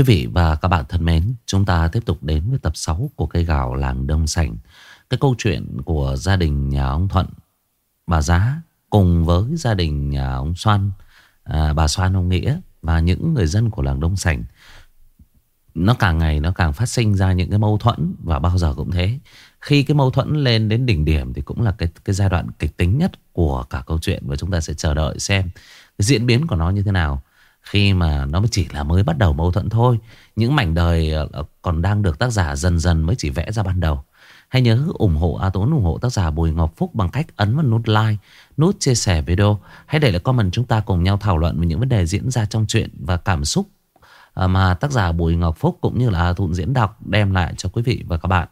Quý vị và các bạn thân mến, chúng ta tiếp tục đến với tập 6 của cây gạo làng Đông Sảnh. Cái câu chuyện của gia đình nhà ông Thuận, bà Giá cùng với gia đình nhà ông Xoan, à, bà Xoan ông Nghĩa và những người dân của làng Đông Sảnh. Nó càng ngày nó càng phát sinh ra những cái mâu thuẫn và bao giờ cũng thế. Khi cái mâu thuẫn lên đến đỉnh điểm thì cũng là cái cái giai đoạn kịch tính nhất của cả câu chuyện và chúng ta sẽ chờ đợi xem cái diễn biến của nó như thế nào. Khi mà nó chỉ là mới bắt đầu mâu thuẫn thôi Những mảnh đời ờ, ờ, còn đang được tác giả dần dần mới chỉ vẽ ra ban đầu Hãy nhớ ủng hộ A Tốn ủng hộ tác giả Bùi Ngọc Phúc bằng cách ấn vào nút like, nút chia sẻ video. Hãy để lại comment chúng ta cùng nhau thảo luận về những vấn đề diễn ra trong chuyện và cảm xúc ờ, mà tác giả Bùi Ngọc Phúc cũng như là Thụn diễn đọc đem lại cho quý vị và các bạn.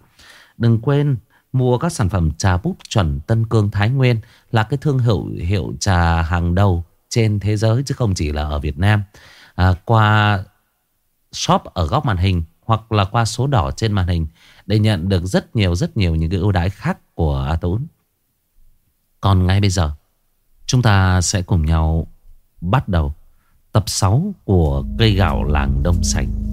Đừng quên mua các sản phẩm trà búp chuẩn Tân Cương Thái Nguyên là cái thương hiệu hiệu trà hàng đầu trên thế giới chứ không chỉ là ở Việt Nam. À, qua shop ở góc màn hình hoặc là qua số đỏ trên màn hình để nhận được rất nhiều rất nhiều những cái ưu đãi khác của A Tốn Còn ngay bây giờ chúng ta sẽ cùng nhau bắt đầu tập 6 của cây gạo làng Đông Sành.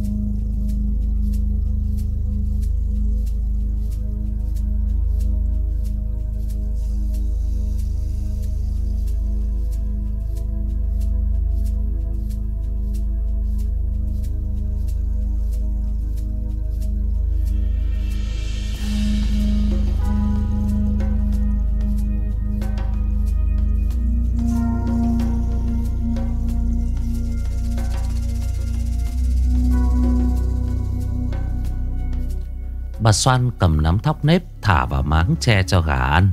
Bà Soan cầm nắm thóc nếp thả vào máng tre cho gà ăn.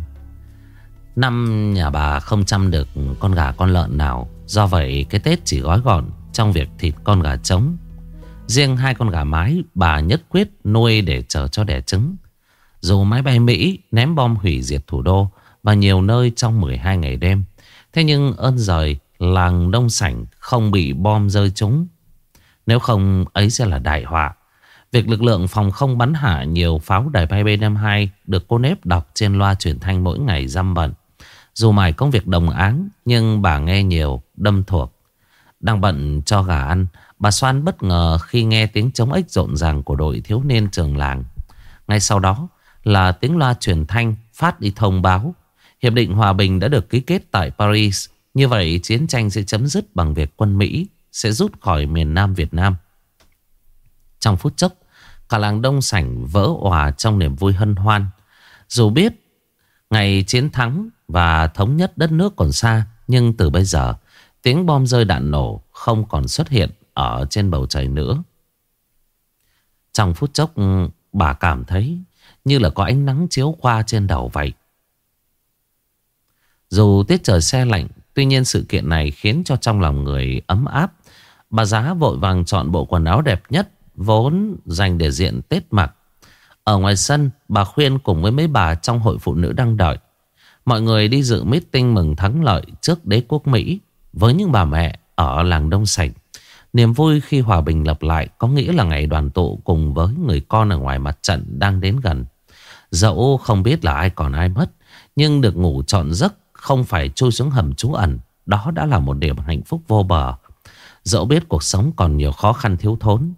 Năm nhà bà không chăm được con gà con lợn nào. Do vậy, cái Tết chỉ gói gọn trong việc thịt con gà trống. Riêng hai con gà mái, bà nhất quyết nuôi để chờ cho đẻ trứng. Dù máy bay Mỹ ném bom hủy diệt thủ đô và nhiều nơi trong 12 ngày đêm. Thế nhưng ơn rời làng Đông Sảnh không bị bom rơi trúng. Nếu không, ấy sẽ là đại họa. Việc lực lượng phòng không bắn hạ nhiều pháo đài bay B-52 được cô nếp đọc trên loa truyền thanh mỗi ngày dăm bận. Dù mải công việc đồng áng nhưng bà nghe nhiều, đâm thuộc. Đang bận cho gà ăn, bà Soan bất ngờ khi nghe tiếng chống ếch rộn ràng của đội thiếu niên trường làng. Ngay sau đó là tiếng loa truyền thanh phát đi thông báo. Hiệp định Hòa Bình đã được ký kết tại Paris. Như vậy chiến tranh sẽ chấm dứt bằng việc quân Mỹ sẽ rút khỏi miền Nam Việt Nam. Trong phút chốc, Cả làng đông sảnh vỡ òa trong niềm vui hân hoan. Dù biết ngày chiến thắng và thống nhất đất nước còn xa, nhưng từ bây giờ tiếng bom rơi đạn nổ không còn xuất hiện ở trên bầu trời nữa. Trong phút chốc bà cảm thấy như là có ánh nắng chiếu qua trên đầu vậy. Dù tiết trời xe lạnh, tuy nhiên sự kiện này khiến cho trong lòng người ấm áp. Bà giá vội vàng chọn bộ quần áo đẹp nhất Vốn dành để diện Tết mặc Ở ngoài sân bà khuyên cùng với mấy bà trong hội phụ nữ đang đợi Mọi người đi dự meeting mừng thắng lợi trước đế quốc Mỹ Với những bà mẹ ở làng Đông Sảnh Niềm vui khi hòa bình lập lại có nghĩa là ngày đoàn tụ cùng với người con ở ngoài mặt trận đang đến gần. Dẫu không biết là ai còn ai mất, nhưng được ngủ trọn giấc không phải chui xuống hầm trú ẩn, đó đã là một điểm hạnh phúc vô bờ. Dẫu biết cuộc sống còn nhiều khó khăn thiếu thốn,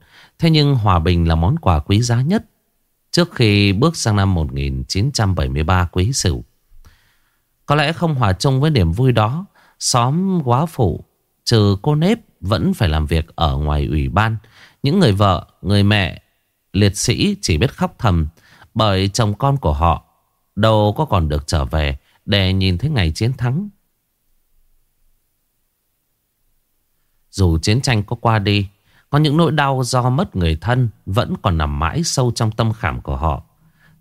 Thế nhưng hòa bình là món quà quý giá nhất trước khi bước sang năm 1973 quý sửu. Có lẽ không hòa chung với niềm vui đó, xóm quá phụ, trừ cô nếp vẫn phải làm việc ở ngoài ủy ban. Những người vợ, người mẹ, liệt sĩ chỉ biết khóc thầm bởi chồng con của họ đâu có còn được trở về để nhìn thấy ngày chiến thắng. Dù chiến tranh có qua đi, có những nỗi đau do mất người thân vẫn còn nằm mãi sâu trong tâm khảm của họ.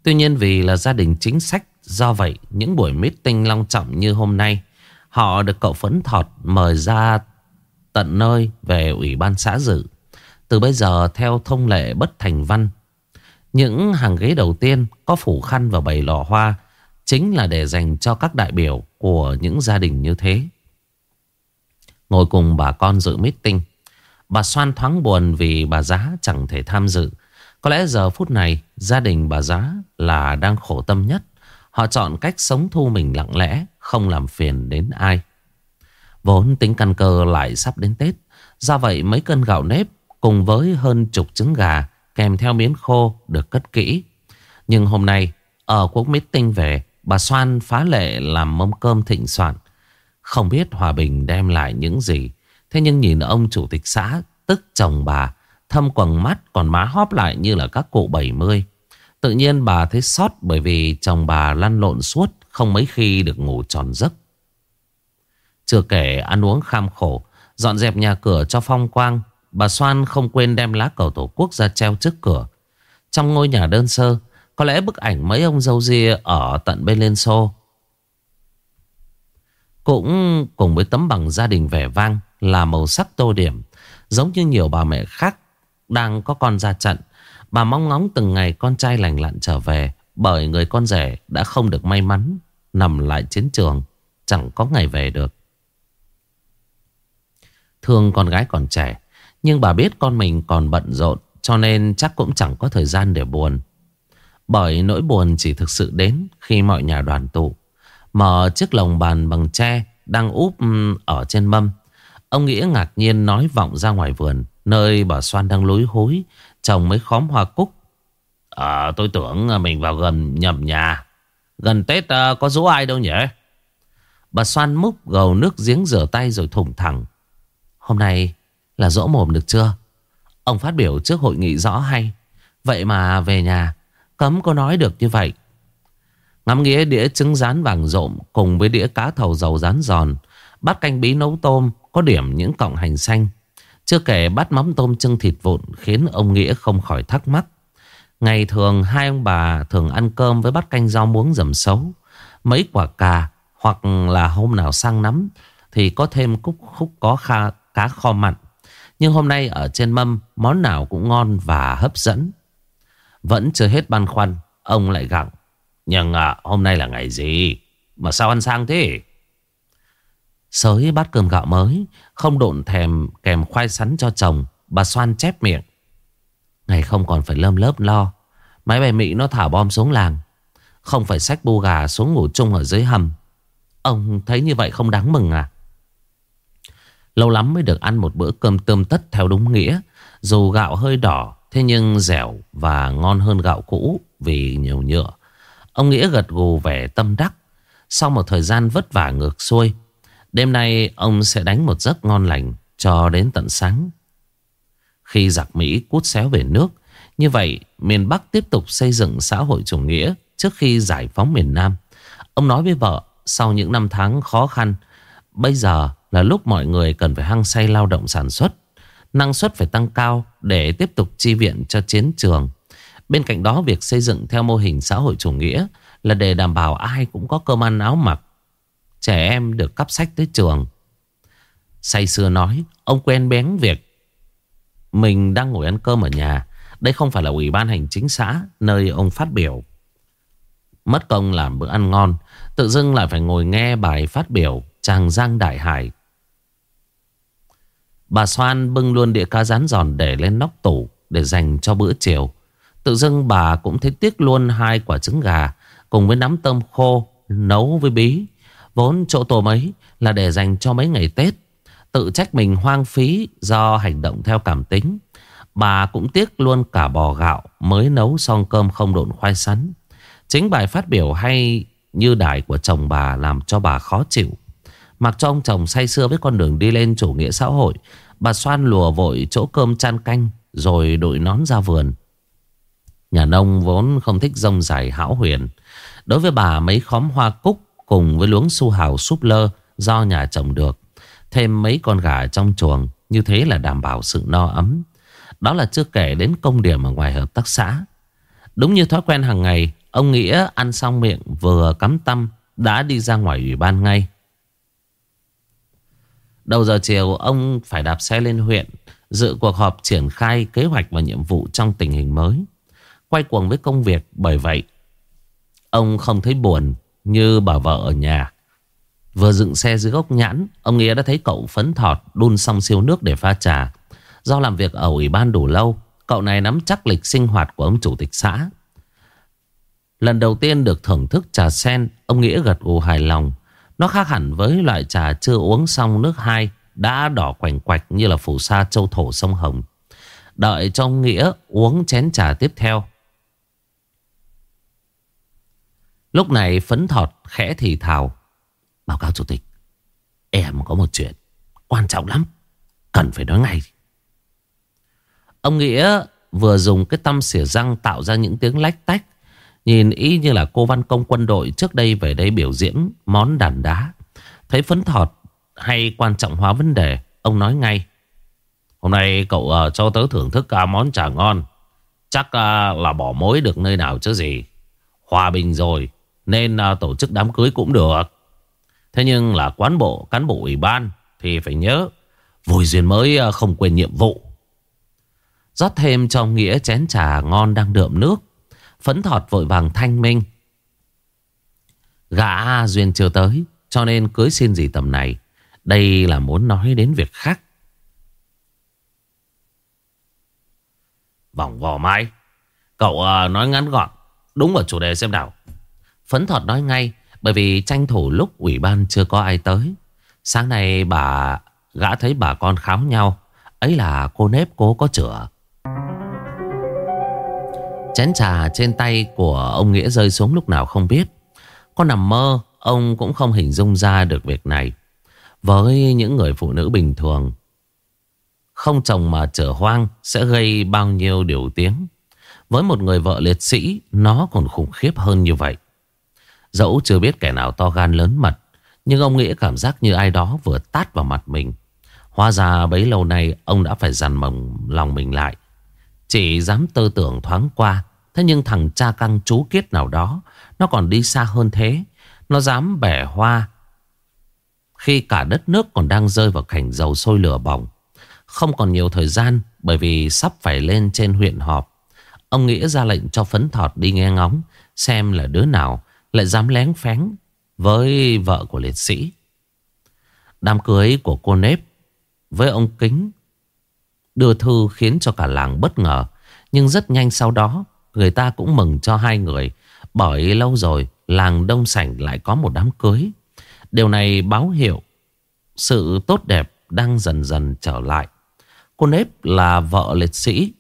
Tuy nhiên vì là gia đình chính sách, do vậy những buổi meeting long trọng như hôm nay, họ được cậu Phấn Thọt mời ra tận nơi về ủy ban xã dự. Từ bây giờ theo thông lệ bất thành văn, những hàng ghế đầu tiên có phủ khăn và bầy lò hoa chính là để dành cho các đại biểu của những gia đình như thế. Ngồi cùng bà con dự meeting, Bà Soan thoáng buồn vì bà Giá chẳng thể tham dự. Có lẽ giờ phút này gia đình bà Giá là đang khổ tâm nhất. Họ chọn cách sống thu mình lặng lẽ, không làm phiền đến ai. Vốn tính căn cơ lại sắp đến Tết. Do vậy mấy cân gạo nếp Cùng với hơn chục trứng gà Kèm theo miếng khô được cất kỹ Nhưng hôm nay Ở cuộc meeting về Bà Soan phá lệ làm mâm cơm thịnh soạn Không biết Hòa Bình đem lại những gì Thế nhưng nhìn ông chủ tịch xã, Tức chồng bà, Thâm quầng mắt, còn má hóp lại như là các cụ 70 Tự nhiên bà thấy sót Bởi vì chồng bà lăn lộn suốt, Không mấy khi được ngủ tròn giấc. Chưa kể ăn uống kham khổ, Dọn dẹp nhà cửa cho phong quang, Bà Soan không quên đem lá cờ tổ quốc ra treo trước cửa. Trong ngôi nhà đơn sơ, Có lẽ bức ảnh mấy ông dâu ria Ở tận bên Liên Xô. Cũng cùng với tấm bằng gia đình vẻ vang là màu sắc tô điểm, Giống như nhiều bà mẹ khác Đang có con ra trận. Bà mong ngóng từng ngày con trai lành lặn trở về, Bởi người con rể đã không được may mắn Nằm lại chiến trường, Chẳng có ngày về được. Thương con gái còn trẻ, Nhưng bà biết con mình còn bận rộn, Cho nên chắc cũng chẳng có thời gian để buồn. Bởi nỗi buồn chỉ thực sự đến Khi mọi nhà đoàn tụ, Mở chiếc lồng bàn bằng tre Đang úp ở trên mâm. Ông Nghĩa ngạc nhiên nói vọng ra ngoài vườn Nơi bà Soan đang lối hối Trồng mấy khóm hoa cúc. À tôi tưởng ờ, mình vào gần nhầm nhà. Gần Tết à, có dỗ ai đâu nhỉ? Bà Soan múc gầu nước giếng rửa tay rồi thủng thẳng. Hôm nay là dỗ mồm được chưa? Ông phát biểu trước hội nghị rõ hay. Vậy mà về nhà Cấm có nói được như vậy. Ngắm nghĩa đĩa trứng rán vàng rộm Cùng với đĩa cá thầu dầu rán giòn Bát canh bí nấu tôm có điểm những cọng hành xanh. Chưa kể bát mắm tôm chân thịt vụn Khiến ông Nghĩa không khỏi thắc mắc. Ngày thường hai ông bà thường ăn cơm với bát canh rau muống dầm xấu. Mấy quả cà Hoặc là hôm nào sang nắm Thì có thêm cúc khúc có kha, cá kho mặn. Nhưng hôm nay ở trên mâm Món nào cũng ngon và hấp dẫn. Vẫn chưa hết băn khoăn Ông lại gặng Nhưng à, hôm nay là ngày gì? Mà sao ăn sang thế? Sới bát cơm gạo mới, Không độn thèm kèm khoai sắn cho chồng, Bà xoan chép miệng. Ngày không còn phải lơm lớp lo Máy bay Mỹ nó thả bom xuống làng. Không phải xách bu gà xuống ngủ chung ở dưới hầm. Ông thấy như vậy không đáng mừng à? Lâu lắm mới được ăn một bữa cơm tươm tất theo đúng nghĩa. Dù gạo hơi đỏ, Thế nhưng dẻo và ngon hơn gạo cũ Vì nhiều nhựa. Ông Nghĩa gật gù vẻ tâm đắc. Sau một thời gian vất vả ngược xuôi Đêm nay ông sẽ đánh một giấc ngon lành Cho đến tận sáng. Khi giặc Mỹ cút xéo về nước, Như vậy miền Bắc tiếp tục xây dựng xã hội chủ nghĩa Trước khi giải phóng miền Nam. Ông nói với vợ, Sau những năm tháng khó khăn, Bây giờ là lúc mọi người cần phải hăng say lao động sản xuất. Năng suất phải tăng cao để tiếp tục chi viện cho chiến trường. Bên cạnh đó, việc xây dựng theo mô hình xã hội chủ nghĩa Là để đảm bảo ai cũng có cơm ăn áo mặc Trẻ em được cắp sách tới trường. Say xưa nói, Ông quen bén việc. Mình đang ngồi ăn cơm ở nhà. Đây không phải là ủy ban hành chính xã Nơi ông phát biểu. Mất công làm bữa ăn ngon, Tự dưng lại phải ngồi nghe bài phát biểu Tràng Giang Đại Hải. Bà Soan bưng luôn đĩa cá rán giòn để lên nóc tủ Để dành cho bữa chiều. Tự dưng bà cũng thấy tiếc luôn hai quả trứng gà Cùng với nắm tôm khô Nấu với bí. Vốn chỗ tổ mấy là để dành cho mấy ngày Tết. Tự trách mình hoang phí Do hành động theo cảm tính. Bà cũng tiếc luôn cả bò gạo Mới nấu xong cơm không độn khoai sắn. Chính bài phát biểu hay Như đài của chồng bà Làm cho bà khó chịu. Mặc cho ông chồng say sưa với con đường đi lên chủ nghĩa xã hội, Bà xoan lùa vội chỗ cơm chan canh Rồi đội nón ra vườn. Nhà nông vốn không thích rông dài hão huyền. Đối với bà, mấy khóm hoa cúc Cùng với luống su hào súp lơ Do nhà trồng được. Thêm mấy con gà trong chuồng, Như thế là đảm bảo sự no ấm. Đó là chưa kể đến công điểm ở ngoài hợp tác xã. Đúng như thói quen hàng ngày, Ông Nghĩa ăn xong miệng vừa cắm tâm, Đã đi ra ngoài ủy ban ngay. Đầu giờ chiều, ông phải đạp xe lên huyện, Dự cuộc họp triển khai kế hoạch và nhiệm vụ trong tình hình mới. Quay cuồng với công việc, Bởi vậy, Ông không thấy buồn như bà vợ ở nhà. Vừa dựng xe dưới gốc nhãn, Ông Nghĩa đã thấy cậu phấn thọt, Đun xong siêu nước để pha trà. Do làm việc ở ủy ban đủ lâu, Cậu này nắm chắc lịch sinh hoạt của ông chủ tịch xã. Lần đầu tiên được thưởng thức trà sen, Ông Nghĩa gật gù hài lòng. Nó khác hẳn với loại trà chưa uống xong nước hai, Đã đỏ quành quạch như là phù sa châu thổ sông Hồng. Đợi cho ông Nghĩa uống chén trà tiếp theo Lúc này phấn thọt khẽ thì thào. Báo cáo chủ tịch Em có một chuyện quan trọng lắm Cần phải nói ngay. Ông Nghĩa vừa dùng cái tăm xỉa răng tạo ra những tiếng lách tách Nhìn y như là cô văn công quân đội trước đây về đây biểu diễn món đàn đá. Thấy phấn thọt hay quan trọng hóa vấn đề Ông nói ngay. Hôm nay cậu uh, cho tớ thưởng thức uh, món trà ngon. Chắc uh, là bỏ mối được nơi nào chứ gì. Hòa bình rồi nên uh, tổ chức đám cưới cũng được Thế nhưng là quán bộ, cán bộ ủy ban Thì phải nhớ Vui duyên mới uh, không quên nhiệm vụ rót thêm cho Nghĩa chén trà ngon đang đượm nước. Phấn thọt vội vàng thanh minh. Gã Duyên chưa tới, cho nên cưới xin gì tầm này. Đây là muốn nói đến việc khác. Vòng vò mai. Cậu uh, nói ngắn gọn, đúng vào chủ đề xem nào. Phấn thọt nói ngay, bởi vì tranh thủ lúc ủy ban chưa có ai tới. Sáng nay bà gã thấy bà con kháo nhau. Ấy là cô nếp cố có chữa. Chén trà trên tay của ông Nghĩa rơi xuống lúc nào không biết. Có nằm mơ, ông cũng không hình dung ra được việc này. Với những người phụ nữ bình thường, không chồng mà trở hoang sẽ gây bao nhiêu điều tiếng. Với một người vợ liệt sĩ, nó còn khủng khiếp hơn như vậy. Dẫu chưa biết kẻ nào to gan lớn mật, nhưng ông Nghĩa cảm giác như ai đó vừa tát vào mặt mình. Hóa ra bấy lâu nay ông đã phải dằn mồng lòng mình lại. Chỉ dám tư tưởng thoáng qua Thế nhưng thằng cha căng chú kiết nào đó Nó còn đi xa hơn thế Nó dám bẻ hoa Khi cả đất nước còn đang rơi vào cảnh dầu sôi lửa bỏng Không còn nhiều thời gian Bởi vì sắp phải lên trên huyện họp Ông Nghĩa ra lệnh cho phấn thọt đi nghe ngóng Xem là đứa nào lại dám lén phén Với vợ của liệt sĩ. Đám cưới của cô nếp Với ông Kính Đưa thư khiến cho cả làng bất ngờ, Nhưng rất nhanh sau đó, Người ta cũng mừng cho hai người, Bởi lâu rồi Làng Đông Sảnh lại có một đám cưới. Điều này báo hiệu Sự tốt đẹp đang dần dần trở lại. Cô nếp là vợ liệt sĩ.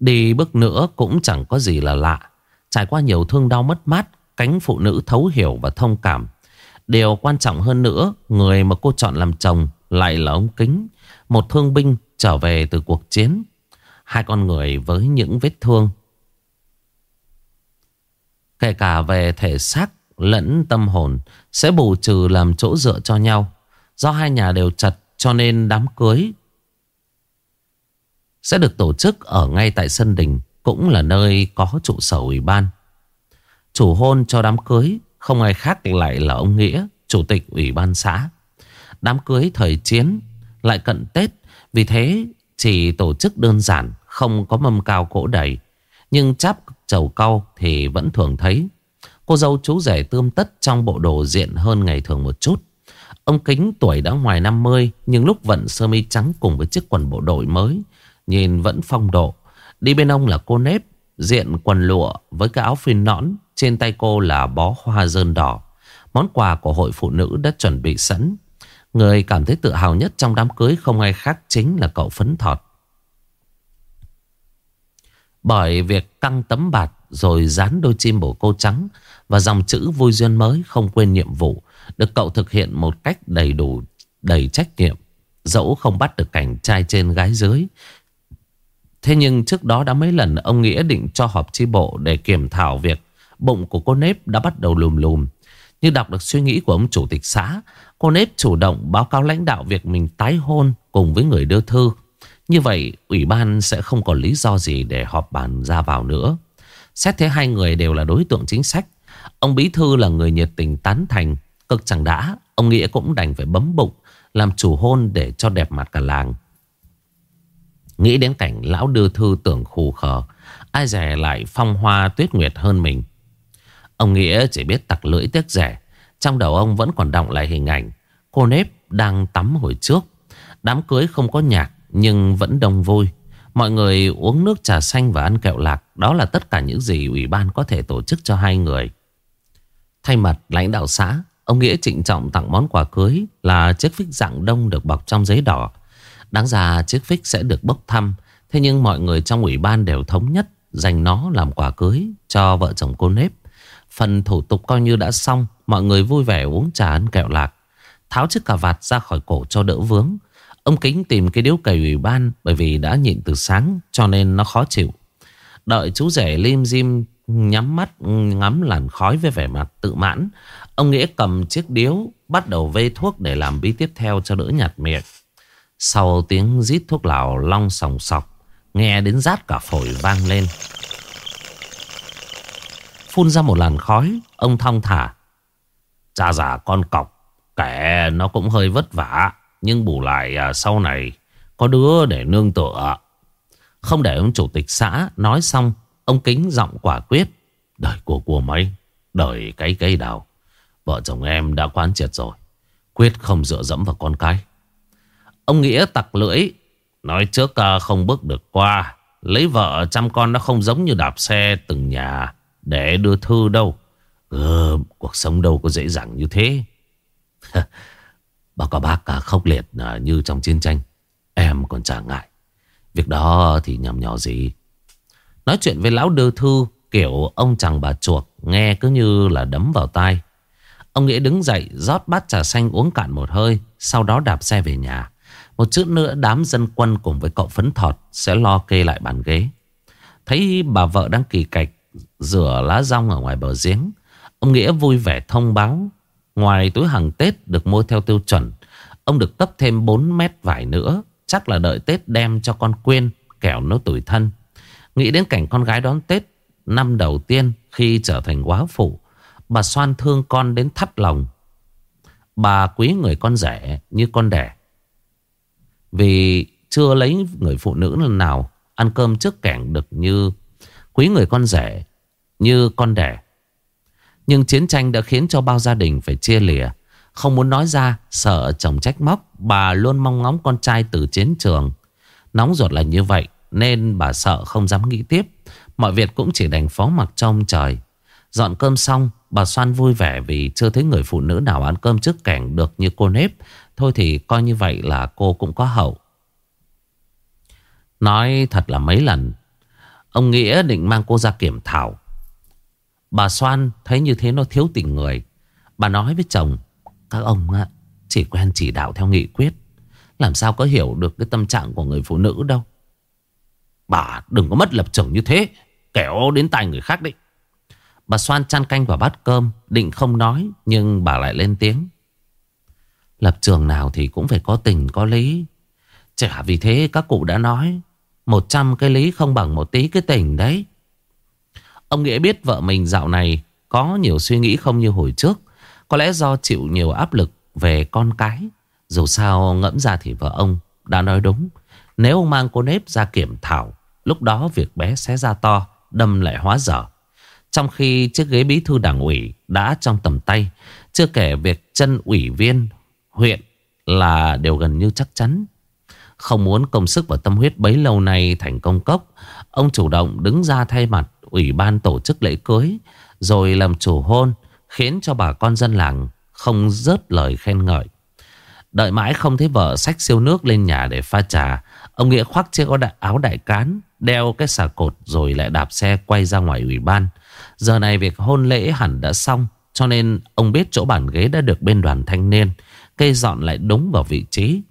Đi bước nữa cũng chẳng có gì là lạ. Trải qua nhiều thương đau mất mát, Cánh phụ nữ thấu hiểu và thông cảm. Điều quan trọng hơn nữa, Người mà cô chọn làm chồng Lại là ông Kính, một thương binh trở về từ cuộc chiến. Hai con người với những vết thương. Kể cả về thể xác lẫn tâm hồn, Sẽ bù trừ làm chỗ dựa cho nhau. Do hai nhà đều chật cho nên đám cưới Sẽ được tổ chức ở ngay tại sân đình. Cũng là nơi có trụ sở ủy ban. Chủ hôn cho đám cưới, Không ai khác lại là ông Nghĩa, Chủ tịch ủy ban xã. Đám cưới thời chiến, lại cận Tết, Vì thế chỉ tổ chức đơn giản, Không có mâm cao cỗ đầy. Nhưng cháp chầu cau thì vẫn thường thấy. Cô dâu chú rể tươm tất Trong bộ đồ diện hơn ngày thường một chút. Ông Kính tuổi đã ngoài 50 Nhưng lúc vận sơ mi trắng cùng với chiếc quần bộ đội mới, Nhìn vẫn phong độ. Đi bên ông là cô nếp Diện quần lụa với cái áo phin nõn Trên tay cô là bó hoa dơn đỏ Món quà của hội phụ nữ đã chuẩn bị sẵn Người cảm thấy tự hào nhất trong đám cưới không ai khác chính là cậu phấn thọt. Bởi việc căng tấm bạt rồi dán đôi chim bổ câu trắng và dòng chữ vui duyên mới không quên nhiệm vụ được cậu thực hiện một cách đầy đủ, đầy trách nhiệm. Dẫu không bắt được cảnh trai trên gái dưới. Thế nhưng trước đó đã mấy lần ông Nghĩa định cho họp chi bộ để kiểm thảo việc bụng của cô nếp đã bắt đầu lùm lùm. Như đọc được suy nghĩ của ông chủ tịch xã Cô nếp chủ động báo cáo lãnh đạo việc mình tái hôn cùng với người đưa thư. Như vậy, ủy ban sẽ không còn lý do gì để họp bàn ra vào nữa. Xét thế hai người đều là đối tượng chính sách. Ông Bí Thư là người nhiệt tình tán thành. Cực chẳng đã, ông Nghĩa cũng đành phải bấm bụng làm chủ hôn để cho đẹp mặt cả làng. Nghĩ đến cảnh lão đưa thư tưởng khù khờ. Ai rẻ lại phong hoa tuyết nguyệt hơn mình. Ông Nghĩa chỉ biết tặc lưỡi tiếc rẻ. Trong đầu ông vẫn còn động lại hình ảnh Cô nếp đang tắm hồi trước Đám cưới không có nhạc, Nhưng vẫn đông vui Mọi người uống nước trà xanh và ăn kẹo lạc, Đó là tất cả những gì ủy ban có thể tổ chức cho hai người Thay mặt lãnh đạo xã, Ông Nghĩa trịnh trọng tặng món quà cưới Là chiếc phích dạng đông được bọc trong giấy đỏ Đáng ra chiếc phích sẽ được bốc thăm. Thế nhưng mọi người trong ủy ban đều thống nhất Dành nó làm quà cưới cho vợ chồng cô nếp. Phần thủ tục coi như đã xong, Mọi người vui vẻ uống trà ăn kẹo lạc. Tháo chiếc cà vạt ra khỏi cổ cho đỡ vướng. Ông Kính tìm cái điếu cày ủy ban Bởi vì đã nhịn từ sáng, Cho nên nó khó chịu. Đợi chú rể lim dim Nhắm mắt, ngắm làn khói với vẻ mặt tự mãn, Ông Nghĩa cầm chiếc điếu, Bắt đầu vê thuốc để làm bí tiếp theo cho đỡ nhạt miệng. Sau tiếng rít thuốc lào long sòng sọc, Nghe đến rát cả phổi vang lên. Phun ra một làn khói, Ông thong thả. Cha già con cọc, Kẻ nó cũng hơi vất vả, Nhưng bù lại à, sau này Có đứa để nương tựa. Không để ông chủ tịch xã nói xong, Ông kính giọng quả quyết. Đời của của mấy, Đời cái cây đào. Vợ chồng em đã quán triệt rồi, Quyết không dựa dẫm vào con cái. Ông Nghĩa tặc lưỡi Nói trước à, không bước được qua. Lấy vợ chăm con nó không giống như đạp xe từng nhà Để đưa thư đâu. Ừ, Cuộc sống đâu có dễ dàng như thế. Báo cáo bác à, khốc liệt à, như trong chiến tranh. Em còn chả ngại. Việc đó thì nhầm nhỏ gì. Nói chuyện với lão đưa thư Kiểu ông chàng bà chuộc Nghe cứ như là đấm vào tai. Ông Nghĩa đứng dậy rót bát trà xanh uống cạn một hơi Sau đó đạp xe về nhà. Một chút nữa, đám dân quân cùng với cậu phấn thọt Sẽ lo kê lại bàn ghế. Thấy bà vợ đang kỳ cạch, Rửa lá rong ở ngoài bờ giếng, Ông Nghĩa vui vẻ thông báo, Ngoài túi hàng Tết được mua theo tiêu chuẩn, Ông được cấp thêm 4 mét vải nữa, Chắc là đợi Tết đem cho con quên, Kẻo nó tuổi thân. Nghĩ đến cảnh con gái đón Tết Năm đầu tiên khi trở thành quá phụ, Bà xoan thương con đến thắt lòng. Bà quý người con rẻ như con đẻ vì chưa lấy người phụ nữ lần nào Ăn cơm trước kẻng được như Quý người con rẻ Như con đẻ. Nhưng chiến tranh đã khiến cho bao gia đình phải chia lìa. Không muốn nói ra, Sợ chồng trách móc, Bà luôn mong ngóng con trai từ chiến trường. Nóng ruột là như vậy, Nên bà sợ không dám nghĩ tiếp. Mọi việc cũng chỉ đành phó mặc trong trời. Dọn cơm xong, Bà Soan vui vẻ vì chưa thấy người phụ nữ nào ăn cơm trước cảnh được như cô nếp. Thôi thì coi như vậy là cô cũng có hậu. Nói thật là mấy lần, Ông Nghĩa định mang cô ra kiểm thảo. Bà Soan thấy như thế nó thiếu tình người. Bà nói với chồng, Các ông chỉ quen chỉ đạo theo nghị quyết, Làm sao có hiểu được cái tâm trạng của người phụ nữ đâu. Bà đừng có mất lập trường như thế, Kẻo đến tay người khác đấy. Bà xoan chăn canh vào bát cơm, Định không nói, Nhưng bà lại lên tiếng. Lập trường nào thì cũng phải có tình, có lý. Chả vì thế các cụ đã nói, Một trăm cái lý không bằng một tí cái tình đấy. Ông Nghĩa biết vợ mình dạo này Có nhiều suy nghĩ không như hồi trước, Có lẽ do chịu nhiều áp lực Về con cái. Dù sao ngẫm ra thì vợ ông đã nói đúng, Nếu ông mang cô nếp ra kiểm thảo, Lúc đó việc bé sẽ ra to, Đâm lại hóa dở. Trong khi chiếc ghế bí thư đảng ủy Đã trong tầm tay, Chưa kể việc chân ủy viên huyện Là điều gần như chắc chắn. Không muốn công sức và tâm huyết bấy lâu nay thành công cốc Ông chủ động đứng ra thay mặt Ủy ban tổ chức lễ cưới Rồi làm chủ hôn Khiến cho bà con dân làng Không rớt lời khen ngợi. Đợi mãi không thấy vợ xách siêu nước lên nhà để pha trà Ông Nghĩa khoác chiếc đại, áo đại cán Đeo cái xà cột rồi lại đạp xe quay ra ngoài ủy ban. Giờ này việc hôn lễ hẳn đã xong Cho nên ông biết chỗ bàn ghế đã được bên đoàn thanh niên. Cây dọn lại đúng vào vị trí.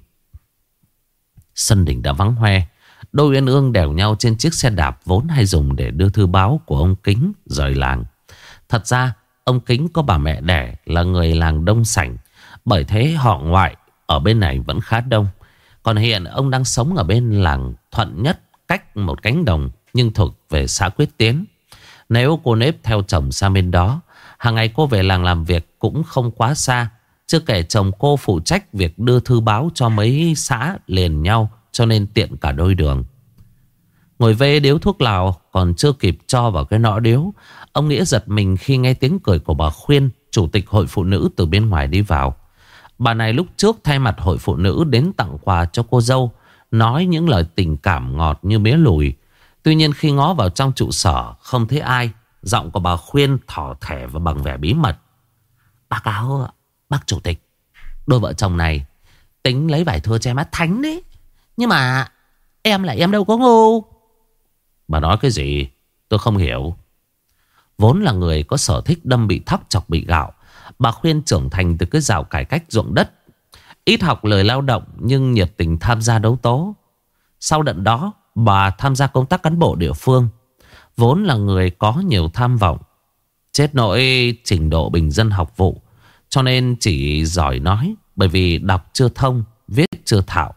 Sân đỉnh đã vắng hoe. Đôi uyên ương đèo nhau trên chiếc xe đạp Vốn hay dùng để đưa thư báo của ông Kính rời làng. Thật ra ông Kính có bà mẹ đẻ là người làng Đông Sảnh. Bởi thế họ ngoại ở bên này vẫn khá đông. Còn hiện ông đang sống ở bên làng Thuận Nhất cách một cánh đồng nhưng thuộc về xã Quyết Tiến. Nếu cô nếp theo chồng sang bên đó, hàng ngày cô về làng làm việc cũng không quá xa. Chưa kể chồng cô phụ trách việc đưa thư báo cho mấy xã liền nhau cho nên tiện cả đôi đường. Ngồi về điếu thuốc lào còn chưa kịp cho vào cái nọ điếu. Ông Nghĩa giật mình khi nghe tiếng cười của bà Khuyên, chủ tịch hội phụ nữ từ bên ngoài đi vào. Bà này lúc trước thay mặt hội phụ nữ đến tặng quà cho cô dâu Nói những lời tình cảm ngọt như mía lùi Tuy nhiên khi ngó vào trong trụ sở Không thấy ai Giọng của bà khuyên thỏ thẻ và bằng vẻ bí mật Báo cáo bác chủ tịch. Đôi vợ chồng này Tính lấy vải thưa che mắt thánh đấy. Nhưng mà em là em đâu có ngu. Bà nói cái gì? Tôi không hiểu. Vốn là người có sở thích đâm bị thóc chọc bị gạo Bà khuyên trưởng thành từ cái dạo cải cách ruộng đất. Ít học lời lao động Nhưng nhiệt tình tham gia đấu tố. Sau đợt đó Bà tham gia công tác cán bộ địa phương. Vốn là người có nhiều tham vọng. Chết nỗi trình độ bình dân học vụ cho nên chỉ giỏi nói, Bởi vì đọc chưa thông, Viết chưa thạo.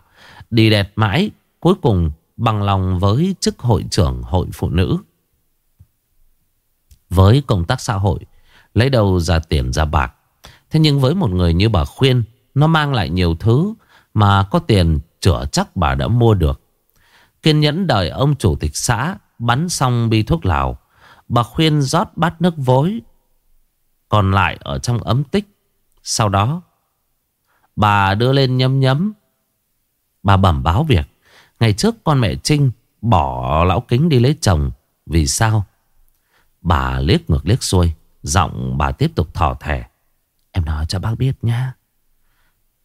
Đi đẹp mãi, Cuối cùng bằng lòng với chức hội trưởng hội phụ nữ. Với công tác xã hội, Lấy đầu ra tiền ra bạc. Thế nhưng với một người như bà Khuyên, Nó mang lại nhiều thứ Mà có tiền chữa chắc bà đã mua được. Kiên nhẫn đợi ông chủ tịch xã Bắn xong bi thuốc lào, Bà Khuyên rót bát nước vối. Còn lại ở trong ấm tích sau đó, Bà đưa lên nhấm nhấm. Bà bẩm báo việc, Ngày trước con mẹ Trinh Bỏ lão kính đi lấy chồng, Vì sao? Bà liếc ngược liếc xuôi, Giọng bà tiếp tục thỏ thẻ Em nói cho bác biết nhá.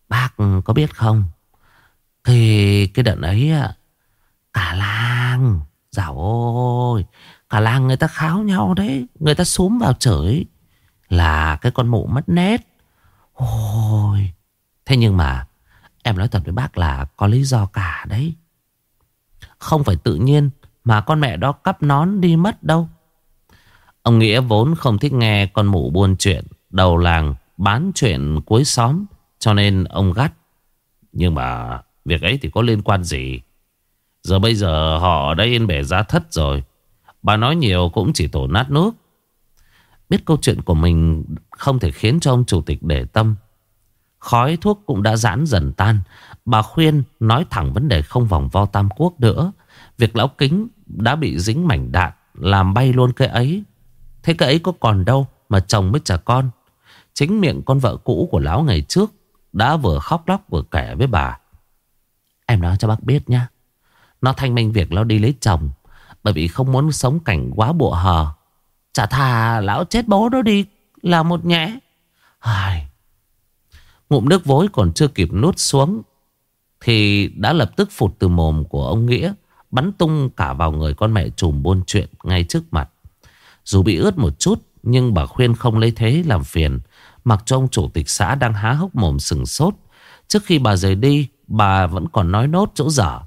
Bác có biết không? Thì cái đợt ấy Cả làng, Dạo ôi Cả làng người ta kháo nhau đấy, Người ta xúm vào chửi Là cái con mụ mất nét. Ôi, Thế nhưng mà Em nói thật với bác là có lý do cả đấy. Không phải tự nhiên Mà con mẹ đó cắp nón đi mất đâu. Ông Nghĩa vốn không thích nghe con mụ buôn chuyện, Đầu làng, bán chuyện cuối xóm, Cho nên ông gắt. Nhưng mà việc ấy thì có liên quan gì? Giờ bây giờ họ đã yên bể giá thất rồi. Bà nói nhiều cũng chỉ tổ nát nước. Biết câu chuyện của mình không thể khiến cho ông chủ tịch để tâm. Khói thuốc cũng đã giãn dần tan. Bà khuyên nói thẳng vấn đề không vòng vo tam quốc nữa. Việc lão kính đã bị dính mảnh đạn, Làm bay luôn cái ấy. Thế cái ấy có còn đâu mà chồng mới trả con. Chính miệng con vợ cũ của lão ngày trước Đã vừa khóc lóc vừa kể với bà. Em nói cho bác biết nhá. Nó thanh minh việc lão đi lấy chồng, Bởi vì không muốn sống cảnh quá bộ hờ. Chả thà lão chết bố nó đi, Là một nhẽ Ai... Ngụm nước vối còn chưa kịp nuốt xuống, Thì đã lập tức phụt từ mồm của ông Nghĩa, Bắn tung cả vào người con mẹ trùm buôn chuyện ngay trước mặt. Dù bị ướt một chút, Nhưng bà khuyên không lấy thế làm phiền, Mặc cho ông chủ tịch xã đang há hốc mồm sừng sốt. Trước khi bà rời đi, Bà vẫn còn nói nốt chỗ dở.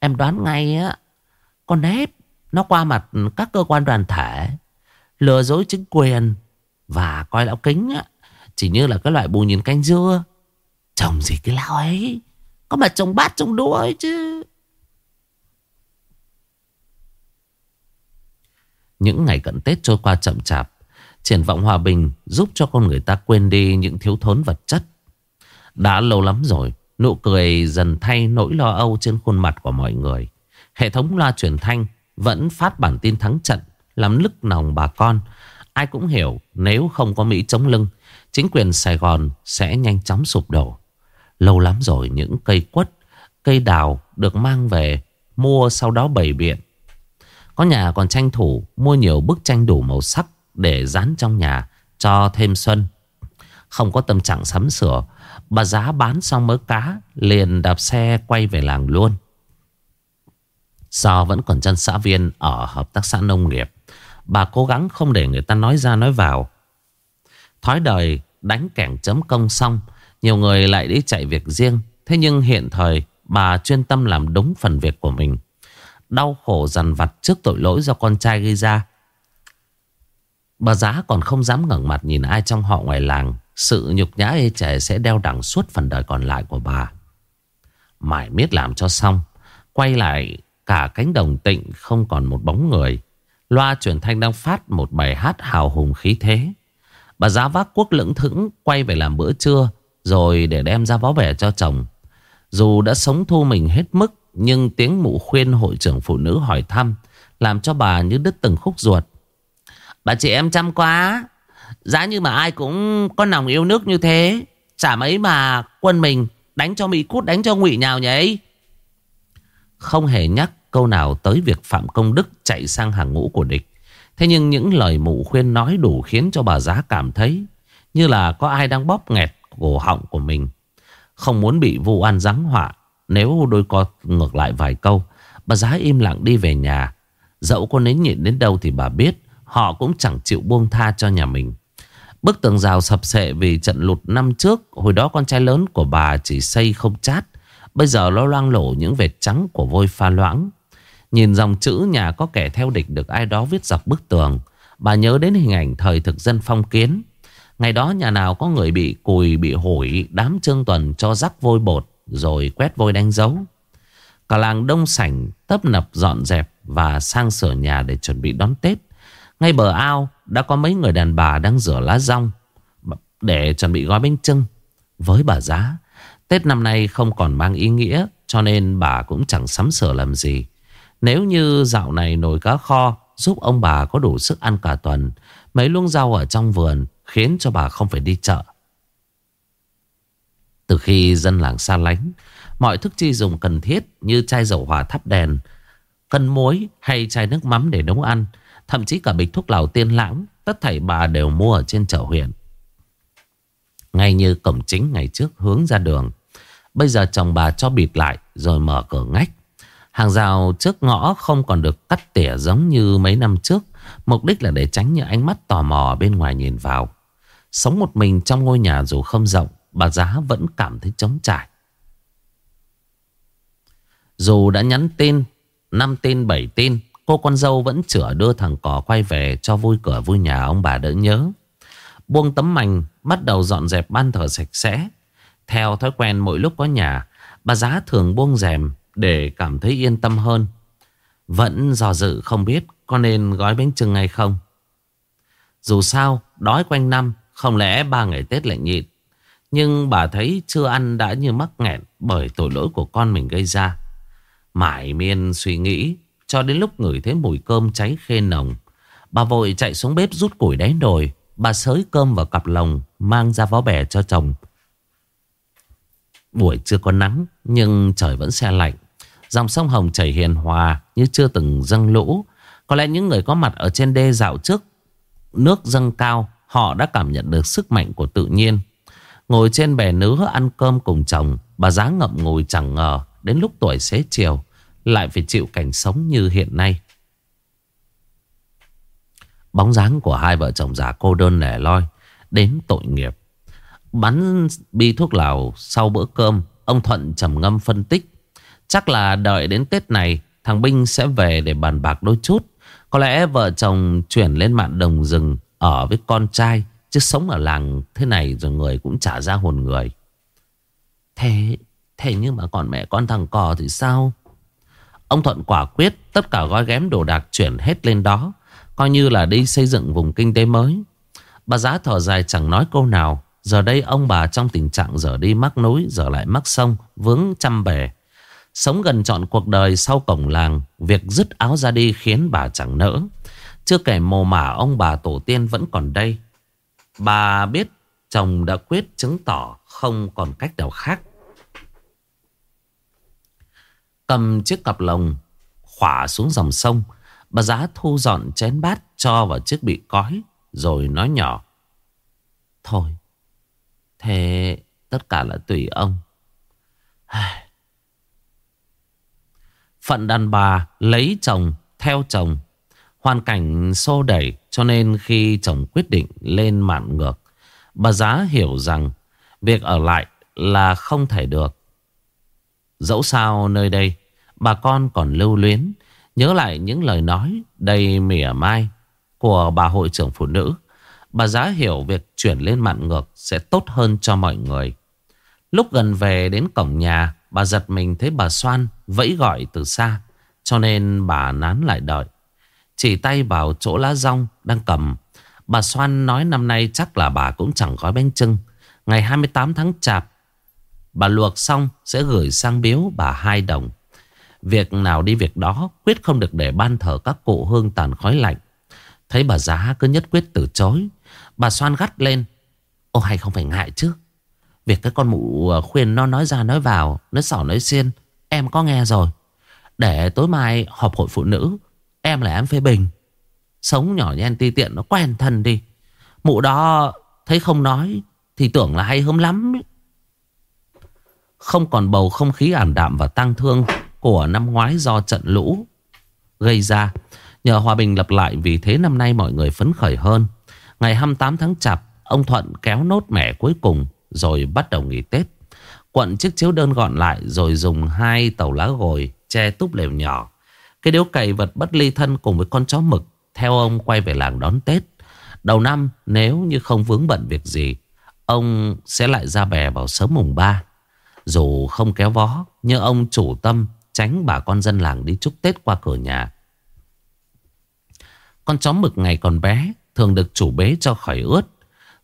Em đoán ngay á, Con nếp, Nó qua mặt các cơ quan đoàn thể. Lừa dối chính quyền Và coi lão kính á Chỉ như là cái loại bù nhìn canh dưa Chồng gì cái lão ấy Có mà chồng bát chồng đũa ấy chứ Những ngày cận Tết trôi qua chậm chạp Triển vọng hòa bình giúp cho con người ta quên đi những thiếu thốn vật chất. Đã lâu lắm rồi, nụ cười dần thay nỗi lo âu trên khuôn mặt của mọi người. Hệ thống loa truyền thanh vẫn phát bản tin thắng trận, làm lức nòng bà con. Ai cũng hiểu nếu không có Mỹ chống lưng, chính quyền Sài Gòn sẽ nhanh chóng sụp đổ. Lâu lắm rồi những cây quất, cây đào được mang về mua sau đó bày biện. Có nhà còn tranh thủ mua nhiều bức tranh đủ màu sắc để dán trong nhà cho thêm xuân. Không có tâm trạng sắm sửa, bà giá bán xong mớ cá liền đạp xe quay về làng luôn. Do vẫn còn chân xã viên ở hợp tác xã nông nghiệp, bà cố gắng không để người ta nói ra nói vào. Thói đời đánh kẻng chấm công xong, nhiều người lại đi chạy việc riêng. Thế nhưng hiện thời bà chuyên tâm làm đúng phần việc của mình. Đau khổ dằn vặt trước tội lỗi do con trai gây ra Bà giá còn không dám ngẩng mặt nhìn ai trong họ ngoài làng. Sự nhục nhã ê trẻ sẽ đeo đẳng suốt phần đời còn lại của bà. Mãi miết làm cho xong. Quay lại cả cánh đồng tịnh không còn một bóng người. Loa truyền thanh đang phát một bài hát hào hùng khí thế. Bà giá vác quốc lưỡng thững, quay về làm bữa trưa. Rồi để đem ra vó bẻ cho chồng. Dù đã sống thu mình hết mức. Nhưng tiếng mụ khuyên hội trưởng phụ nữ hỏi thăm. Làm cho bà như đứt từng khúc ruột. Bà chị em chăm quá Giá như mà ai cũng có lòng yêu nước như thế, Chả mấy mà quân mình Đánh cho Mỹ cút, đánh cho ngụy nhào nhỉ Không hề nhắc câu nào tới việc Phạm Công Đức chạy sang hàng ngũ của địch. Thế nhưng những lời mụ khuyên nói đủ khiến cho bà giá cảm thấy Như là có ai đang bóp nghẹt cổ họng của mình. Không muốn bị vụ oan giáng họa, Nếu đôi co ngược lại vài câu, Bà giá im lặng đi về nhà. Dẫu có nến nhịn đến đâu thì bà biết Họ cũng chẳng chịu buông tha cho nhà mình. Bức tường rào sập sệ vì trận lụt năm trước, Hồi đó con trai lớn của bà chỉ xây không chát. Bây giờ nó loang lổ những vệt trắng của vôi pha loãng. Nhìn dòng chữ nhà có kẻ theo địch được ai đó viết dọc bức tường, Bà nhớ đến hình ảnh thời thực dân phong kiến. Ngày đó nhà nào có người bị cùi, bị hủi, Đám trương tuần cho rắc vôi bột, Rồi quét vôi đánh dấu. Cả làng đông sảnh tấp nập dọn dẹp Và sang sửa nhà để chuẩn bị đón Tết. Ngay bờ ao đã có mấy người đàn bà đang rửa lá rong Để chuẩn bị gói bánh trưng. Với bà giá, Tết năm nay không còn mang ý nghĩa, Cho nên bà cũng chẳng sắm sửa làm gì. Nếu như dạo này nồi cá kho Giúp ông bà có đủ sức ăn cả tuần, Mấy luống rau ở trong vườn Khiến cho bà không phải đi chợ. Từ khi dân làng xa lánh, Mọi thức chi dùng cần thiết Như chai dầu hỏa thắp đèn, Cân muối hay chai nước mắm để nấu ăn, Thậm chí cả bịch thuốc lào tiên lãng, Tất thảy bà đều mua ở trên chợ huyện. Ngay như cổng chính ngày trước hướng ra đường, Bây giờ chồng bà cho bịt lại Rồi mở cửa ngách. Hàng rào trước ngõ không còn được cắt tỉa giống như mấy năm trước. Mục đích là để tránh những ánh mắt tò mò bên ngoài nhìn vào. Sống một mình trong ngôi nhà dù không rộng Bà giá vẫn cảm thấy trống trải. Dù đã nhắn tin năm tin bảy tin Cô con dâu vẫn chữa đưa thằng cỏ quay về Cho vui cửa vui nhà ông bà đỡ nhớ. Buông tấm mành, Bắt đầu dọn dẹp ban thờ sạch sẽ. Theo thói quen mỗi lúc có nhà Bà giá thường buông rèm để cảm thấy yên tâm hơn. Vẫn dò dự không biết Có nên gói bánh trưng hay không. Dù sao, Đói quanh năm, Không lẽ ba ngày Tết lại nhịn. Nhưng bà thấy chưa ăn đã như mắc nghẹn Bởi tội lỗi của con mình gây ra. Mãi miên suy nghĩ, Cho đến lúc ngửi thấy mùi cơm cháy khê nồng, Bà vội chạy xuống bếp rút củi đáy nồi. Bà sới cơm vào cặp lồng Mang ra vó bè cho chồng. Buổi chưa có nắng, Nhưng trời vẫn xe lạnh. Dòng sông Hồng chảy hiền hòa Như chưa từng dâng lũ. Có lẽ những người có mặt ở trên đê dạo trước Nước dâng cao, Họ đã cảm nhận được sức mạnh của tự nhiên. Ngồi trên bè nứa ăn cơm cùng chồng, Bà giá ngậm ngùi chẳng ngờ Đến lúc tuổi xế chiều, Lại phải chịu cảnh sống như hiện nay. Bóng dáng của hai vợ chồng già cô đơn lẻ loi Đến tội nghiệp. Bắn bi thuốc lào sau bữa cơm, Ông Thuận trầm ngâm phân tích Chắc là đợi đến Tết này, Thằng Binh sẽ về để bàn bạc đôi chút. Có lẽ vợ chồng chuyển lên mạn đồng rừng Ở với con trai, Chứ sống ở làng thế này rồi người cũng trả ra hồn người. Thế Thế nhưng mà còn mẹ con thằng cò thì sao? Ông Thuận quả quyết, Tất cả gói ghém đồ đạc chuyển hết lên đó, Coi như là đi xây dựng vùng kinh tế mới. Bà giá thở dài chẳng nói câu nào, Giờ đây ông bà trong tình trạng giờ đi mắc núi, Giờ lại mắc sông, Vướng trăm bề Sống gần trọn cuộc đời sau cổng làng, Việc dứt áo ra đi khiến bà chẳng nỡ. Chưa kể mồ mả ông bà tổ tiên vẫn còn đây. Bà biết chồng đã quyết chứng tỏ không còn cách nào khác. Cầm chiếc cặp lồng, khỏa xuống dòng sông. Bà giá thu dọn chén bát cho vào chiếc bị cói, Rồi nói nhỏ. Thôi, Thế tất cả là tùy ông. Phận đàn bà lấy chồng, theo chồng, Hoàn cảnh xô đẩy cho nên khi chồng quyết định lên mạn ngược, Bà giá hiểu rằng việc ở lại là không thể được. Dẫu sao nơi đây, bà con còn lưu luyến, Nhớ lại những lời nói đầy mỉa mai của bà hội trưởng phụ nữ, Bà giá hiểu việc chuyển lên mạn ngược sẽ tốt hơn cho mọi người. Lúc gần về đến cổng nhà Bà giật mình thấy bà Soan vẫy gọi từ xa, Cho nên bà nán lại đợi. Chỉ tay vào chỗ lá rong đang cầm. Bà Soan nói năm nay chắc là bà cũng chẳng gói bánh trưng Ngày 28 tháng chạp, Bà luộc xong sẽ gửi sang biếu bà hai đồng. Việc nào đi việc đó Quyết không được để ban thờ các cụ hương tàn khói lạnh. Thấy bà giá cứ nhất quyết từ chối, Bà xoan gắt lên. Ô, hay không phải ngại chứ? Việc cái con mụ ờ, khuyên nó nói ra nói vào, Nói sỏ nói xiên, Em có nghe rồi. Để tối mai họp hội phụ nữ, Em là em phê bình. Sống nhỏ nhen ti tiện, nó quen thân đi. Mụ đó thấy không nói, Thì tưởng là hay hớm lắm Không còn bầu không khí ảm đạm và tang thương Của năm ngoái do trận lũ Gây ra. Nhờ hòa bình lập lại, vì thế năm nay mọi người phấn khởi hơn. Ngày 28 tháng chạp, Ông Thuận kéo nốt mẻ cuối cùng. Rồi bắt đầu nghỉ Tết. Quận chiếc chiếu đơn gọn lại Rồi dùng hai tàu lá gồi Che túp lều nhỏ. Cái điếu cày vật bất ly thân cùng với con chó mực, Theo ông quay về làng đón Tết. Đầu năm, nếu như không vướng bận việc gì, Ông sẽ lại ra bè vào sớm mùng 3 Dù không kéo vó, Nhưng ông chủ tâm Tránh bà con dân làng đi chúc Tết qua cửa nhà. Con chó mực ngày còn bé Thường được chủ bế cho khỏi ướt.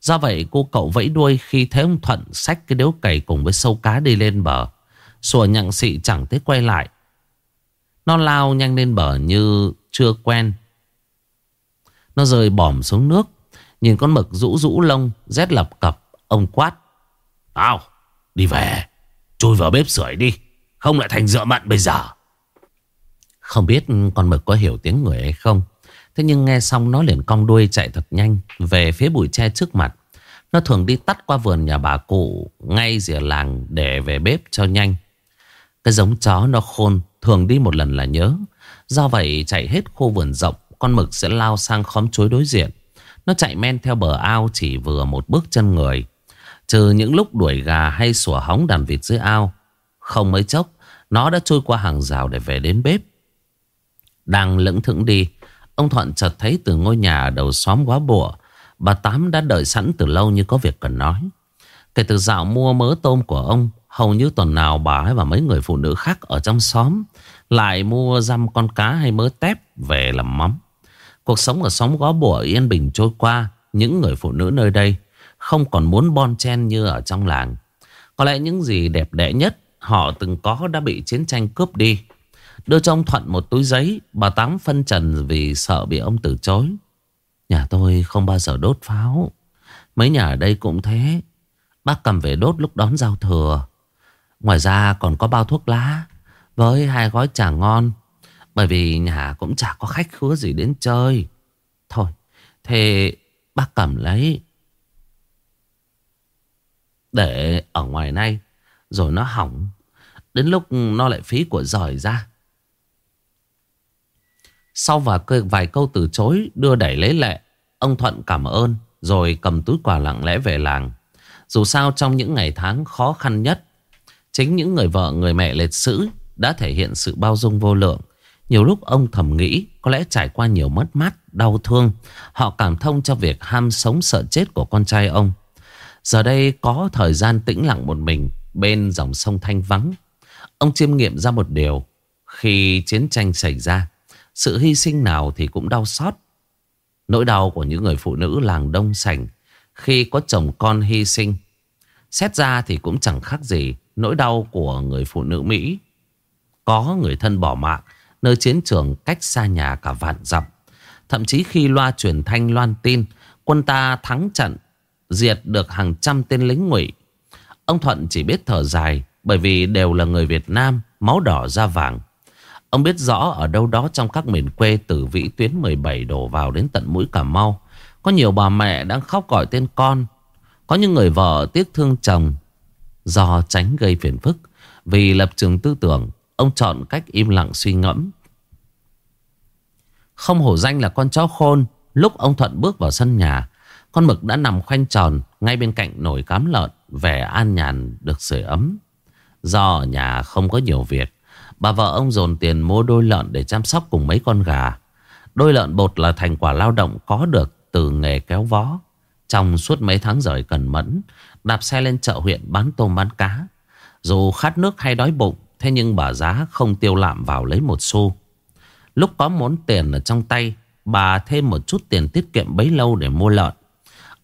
Do vậy cô cậu vẫy đuôi Khi thấy ông Thuận xách cái điếu cày Cùng với sâu cá đi lên bờ. Sùa nhặng xị chẳng thấy quay lại. Nó lao nhanh lên bờ như chưa quen. Nó rơi bòm xuống nước. Nhìn con mực rũ rũ lông Rét lập cập. Ông quát. Tao, đi về. Chui vào bếp sưởi đi. Không lại thành dựa mặn bây giờ. Không biết con mực có hiểu tiếng người hay không. Thế nhưng nghe xong nó liền cong đuôi chạy thật nhanh, Về phía bụi tre trước mặt. Nó thường đi tắt qua vườn nhà bà cụ, Ngay rìa làng để về bếp cho nhanh. Cái giống chó nó khôn, Thường đi một lần là nhớ. Do vậy chạy hết khu vườn rộng, Con mực sẽ lao sang khóm chuối đối diện. Nó chạy men theo bờ ao chỉ vừa một bước chân người. Trừ những lúc đuổi gà hay sủa hóng đàn vịt dưới ao, Không mấy chốc, Nó đã trôi qua hàng rào để về đến bếp. Đang lững thững đi Ông Thuận chợt thấy từ ngôi nhà đầu xóm quá bụa, Bà Tám đã đợi sẵn từ lâu như có việc cần nói. Kể từ dạo mua mớ tôm của ông, Hầu như tuần nào bà ấy và mấy người phụ nữ khác ở trong xóm Lại mua răm con cá hay mớ tép về làm mắm. Cuộc sống ở xóm gó bùa yên bình trôi qua, Những người phụ nữ nơi đây Không còn muốn bon chen như ở trong làng. Có lẽ những gì đẹp đẽ nhất Họ từng có đã bị chiến tranh cướp đi. Đưa cho ông Thuận một túi giấy, Bà Tám phân trần vì sợ bị ông từ chối. Nhà tôi không bao giờ đốt pháo. Mấy nhà ở đây cũng thế. Bác cầm về đốt lúc đón giao thừa. Ngoài ra còn có bao thuốc lá Với hai gói trà ngon, Bởi vì nhà cũng chả có khách khứa gì đến chơi. Thôi, Thế bác cầm lấy. Để ở ngoài này Rồi nó hỏng. Đến lúc nó lại phí của giỏi ra sau và vài câu từ chối đưa đẩy lấy lệ Ông Thuận cảm ơn Rồi cầm túi quà lặng lẽ về làng. Dù sao trong những ngày tháng khó khăn nhất Chính những người vợ người mẹ liệt sĩ Đã thể hiện sự bao dung vô lượng. Nhiều lúc ông thầm nghĩ Có lẽ trải qua nhiều mất mát, đau thương Họ cảm thông cho việc ham sống sợ chết của con trai ông. Giờ đây có thời gian tĩnh lặng một mình Bên dòng sông Thanh vắng. Ông chiêm nghiệm ra một điều Khi chiến tranh xảy ra sự hy sinh nào thì cũng đau xót. Nỗi đau của những người phụ nữ làng Đông Sành khi có chồng con hy sinh. Xét ra thì cũng chẳng khác gì nỗi đau của người phụ nữ Mỹ. Có người thân bỏ mạng nơi chiến trường cách xa nhà cả vạn dặm. Thậm chí khi loa truyền thanh loan tin, quân ta thắng trận, diệt được hàng trăm tên lính ngụy. Ông Thuận chỉ biết thở dài bởi vì đều là người Việt Nam, máu đỏ da vàng. Ông biết rõ ở đâu đó trong các miền quê từ vĩ tuyến 17 đổ vào đến tận mũi Cà Mau. Có nhiều bà mẹ đang khóc gọi tên con. Có những người vợ tiếc thương chồng do tránh gây phiền phức. Vì lập trường tư tưởng, ông chọn cách im lặng suy ngẫm. Không hổ danh là con chó khôn, lúc ông Thuận bước vào sân nhà, con mực đã nằm khoanh tròn ngay bên cạnh nồi cám lợn, vẻ an nhàn được sưởi ấm. Do ở nhà không có nhiều việc, Bà vợ ông dồn tiền mua đôi lợn để chăm sóc cùng mấy con gà. Đôi lợn bột là thành quả lao động có được từ nghề kéo vó. Trong suốt mấy tháng rời cần mẫn, đạp xe lên chợ huyện bán tôm bán cá. Dù khát nước hay đói bụng, thế nhưng bà giá không tiêu lạm vào lấy một xu. Lúc có món tiền ở trong tay, bà thêm một chút tiền tiết kiệm bấy lâu để mua lợn.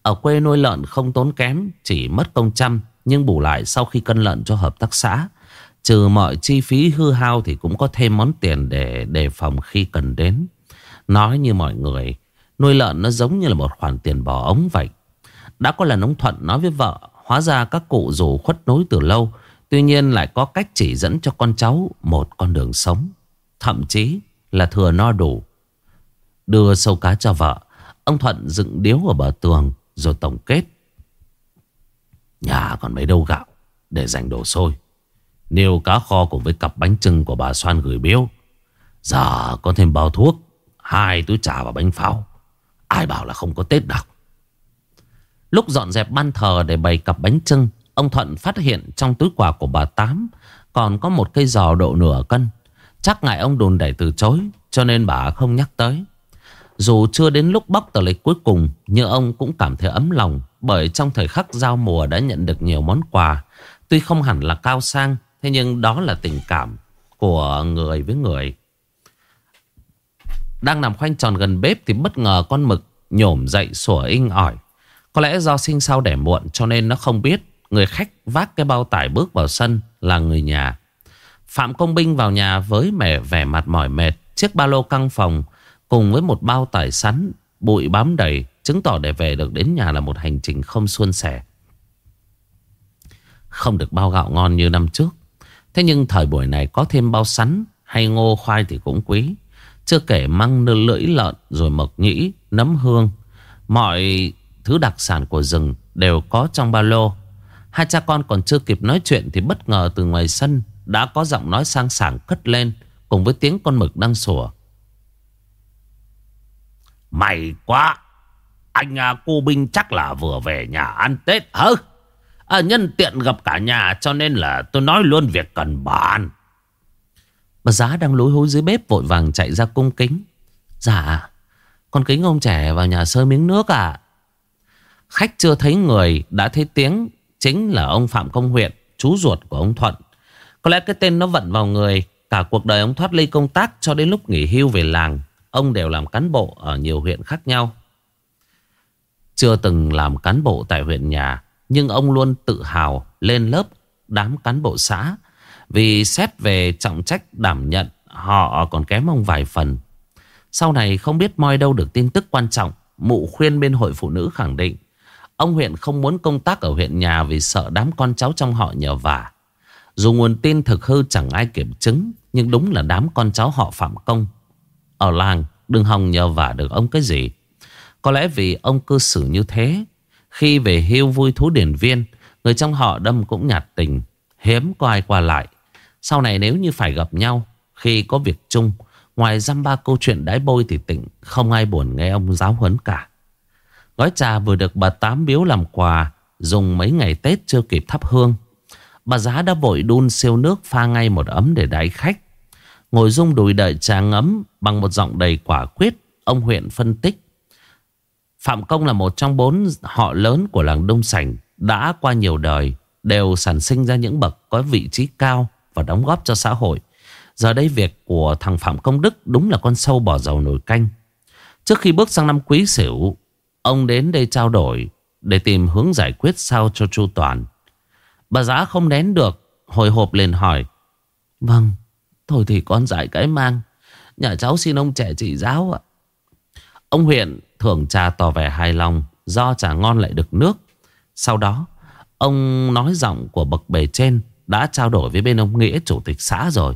Ở quê nuôi lợn không tốn kém, chỉ mất công chăm, nhưng bù lại sau khi cân lợn cho hợp tác xã, Trừ mọi chi phí hư hao thì cũng có thêm món tiền để đề phòng khi cần đến. Nói như mọi người, nuôi lợn nó giống như là một khoản tiền bỏ ống vậy. Đã có lần ông Thuận nói với vợ, hóa ra các cụ dù khuất nối từ lâu, tuy nhiên lại có cách chỉ dẫn cho con cháu một con đường sống. Thậm chí là thừa no đủ. Đưa sâu cá cho vợ, ông Thuận dựng điếu ở bờ tường rồi tổng kết. Nhà còn mấy đâu gạo để dành đồ sôi nêu cá kho cùng với cặp bánh trưng của bà Soan gửi biếu. Giờ có thêm bao thuốc, Hai túi trà và bánh pháo. Ai bảo là không có Tết đâu. Lúc dọn dẹp ban thờ để bày cặp bánh trưng, Ông Thuận phát hiện trong túi quà của bà Tám Còn có một cây giò độ nửa cân. Chắc ngại ông đồn đẩy từ chối, Cho nên bà không nhắc tới. Dù chưa đến lúc bóc tờ lịch cuối cùng, Nhưng ông cũng cảm thấy ấm lòng, Bởi trong thời khắc giao mùa đã nhận được nhiều món quà. Tuy không hẳn là cao sang Thế nhưng đó là tình cảm Của người với người. Đang nằm khoanh tròn gần bếp Thì bất ngờ con mực nhổm dậy sủa inh ỏi. Có lẽ do sinh sau đẻ muộn Cho nên nó không biết Người khách vác cái bao tải bước vào sân Là người nhà. Phạm Công Binh vào nhà với mẹ vẻ mặt mỏi mệt, Chiếc ba lô căng phòng Cùng với một bao tải sắn Bụi bám đầy Chứng tỏ để về được đến nhà là một hành trình không suôn sẻ. Không được bao gạo ngon như năm trước. Thế nhưng thời buổi này có thêm bao sắn Hay ngô khoai thì cũng quý. Chưa kể măng nơ lưỡi lợn Rồi mộc nhĩ, nấm hương. Mọi thứ đặc sản của rừng Đều có trong ba lô. Hai cha con còn chưa kịp nói chuyện Thì bất ngờ từ ngoài sân Đã có giọng nói sang sảng cất lên Cùng với tiếng con mực đang sủa. Mày quá! Anh à, cô binh chắc là vừa về nhà ăn Tết hả? À, Nhân tiện gặp cả nhà Cho nên là tôi nói luôn việc cần bàn. Bà giá đang lối hối dưới bếp Vội vàng chạy ra cung kính. Dạ Con kính ông trẻ vào nhà sơ miếng nước à Khách chưa thấy người Đã thấy tiếng Chính là ông Phạm Công Huyện Chú ruột của ông Thuận. Có lẽ cái tên nó vận vào người Cả cuộc đời ông thoát ly công tác Cho đến lúc nghỉ hưu về làng Ông đều làm cán bộ ở nhiều huyện khác nhau. Chưa từng làm cán bộ tại huyện nhà nhưng ông luôn tự hào lên lớp đám cán bộ xã. Vì xét về trọng trách đảm nhận, Họ còn kém ông vài phần. Sau này không biết moi đâu được tin tức quan trọng, Mụ khuyên bên hội phụ nữ khẳng định, Ông huyện không muốn công tác ở huyện nhà Vì sợ đám con cháu trong họ nhờ vả. Dù nguồn tin thực hư chẳng ai kiểm chứng, Nhưng đúng là đám con cháu họ phạm công. Ở làng, đừng hòng nhờ vả được ông cái gì. Có lẽ vì ông cư xử như thế khi về hưu vui thú điển viên, Người trong họ đâm cũng nhạt tình, Hiếm có ai qua lại. Sau này nếu như phải gặp nhau, Khi có việc chung, Ngoài dăm ba câu chuyện đái bôi thì tỉnh Không ai buồn nghe ông giáo huấn cả. Gói trà vừa được bà Tám biếu làm quà, Dùng mấy ngày Tết chưa kịp thắp hương. Bà giá đã vội đun siêu nước pha ngay một ấm để đái khách. Ngồi rung đùi đợi trà ngấm Bằng một giọng đầy quả quyết, Ông huyện phân tích. Phạm Công là một trong bốn họ lớn của làng Đông Sảnh Đã qua nhiều đời Đều sản sinh ra những bậc có vị trí cao Và đóng góp cho xã hội. Giờ đây việc của thằng Phạm Công Đức Đúng là con sâu bỏ dầu nổi canh. Trước khi bước sang năm quý sửu, Ông đến đây trao đổi Để tìm hướng giải quyết sao cho chu toàn. Bà giá không nén được, Hồi hộp liền hỏi Vâng Thôi thì con giải cái mang. Nhà cháu xin ông trẻ chỉ giáo ạ. Ông huyện thưởng trà tỏ vẻ hài lòng, Do trà ngon lại được nước. Sau đó, Ông nói giọng của bậc bề trên Đã trao đổi với bên ông Nghĩa, chủ tịch xã rồi.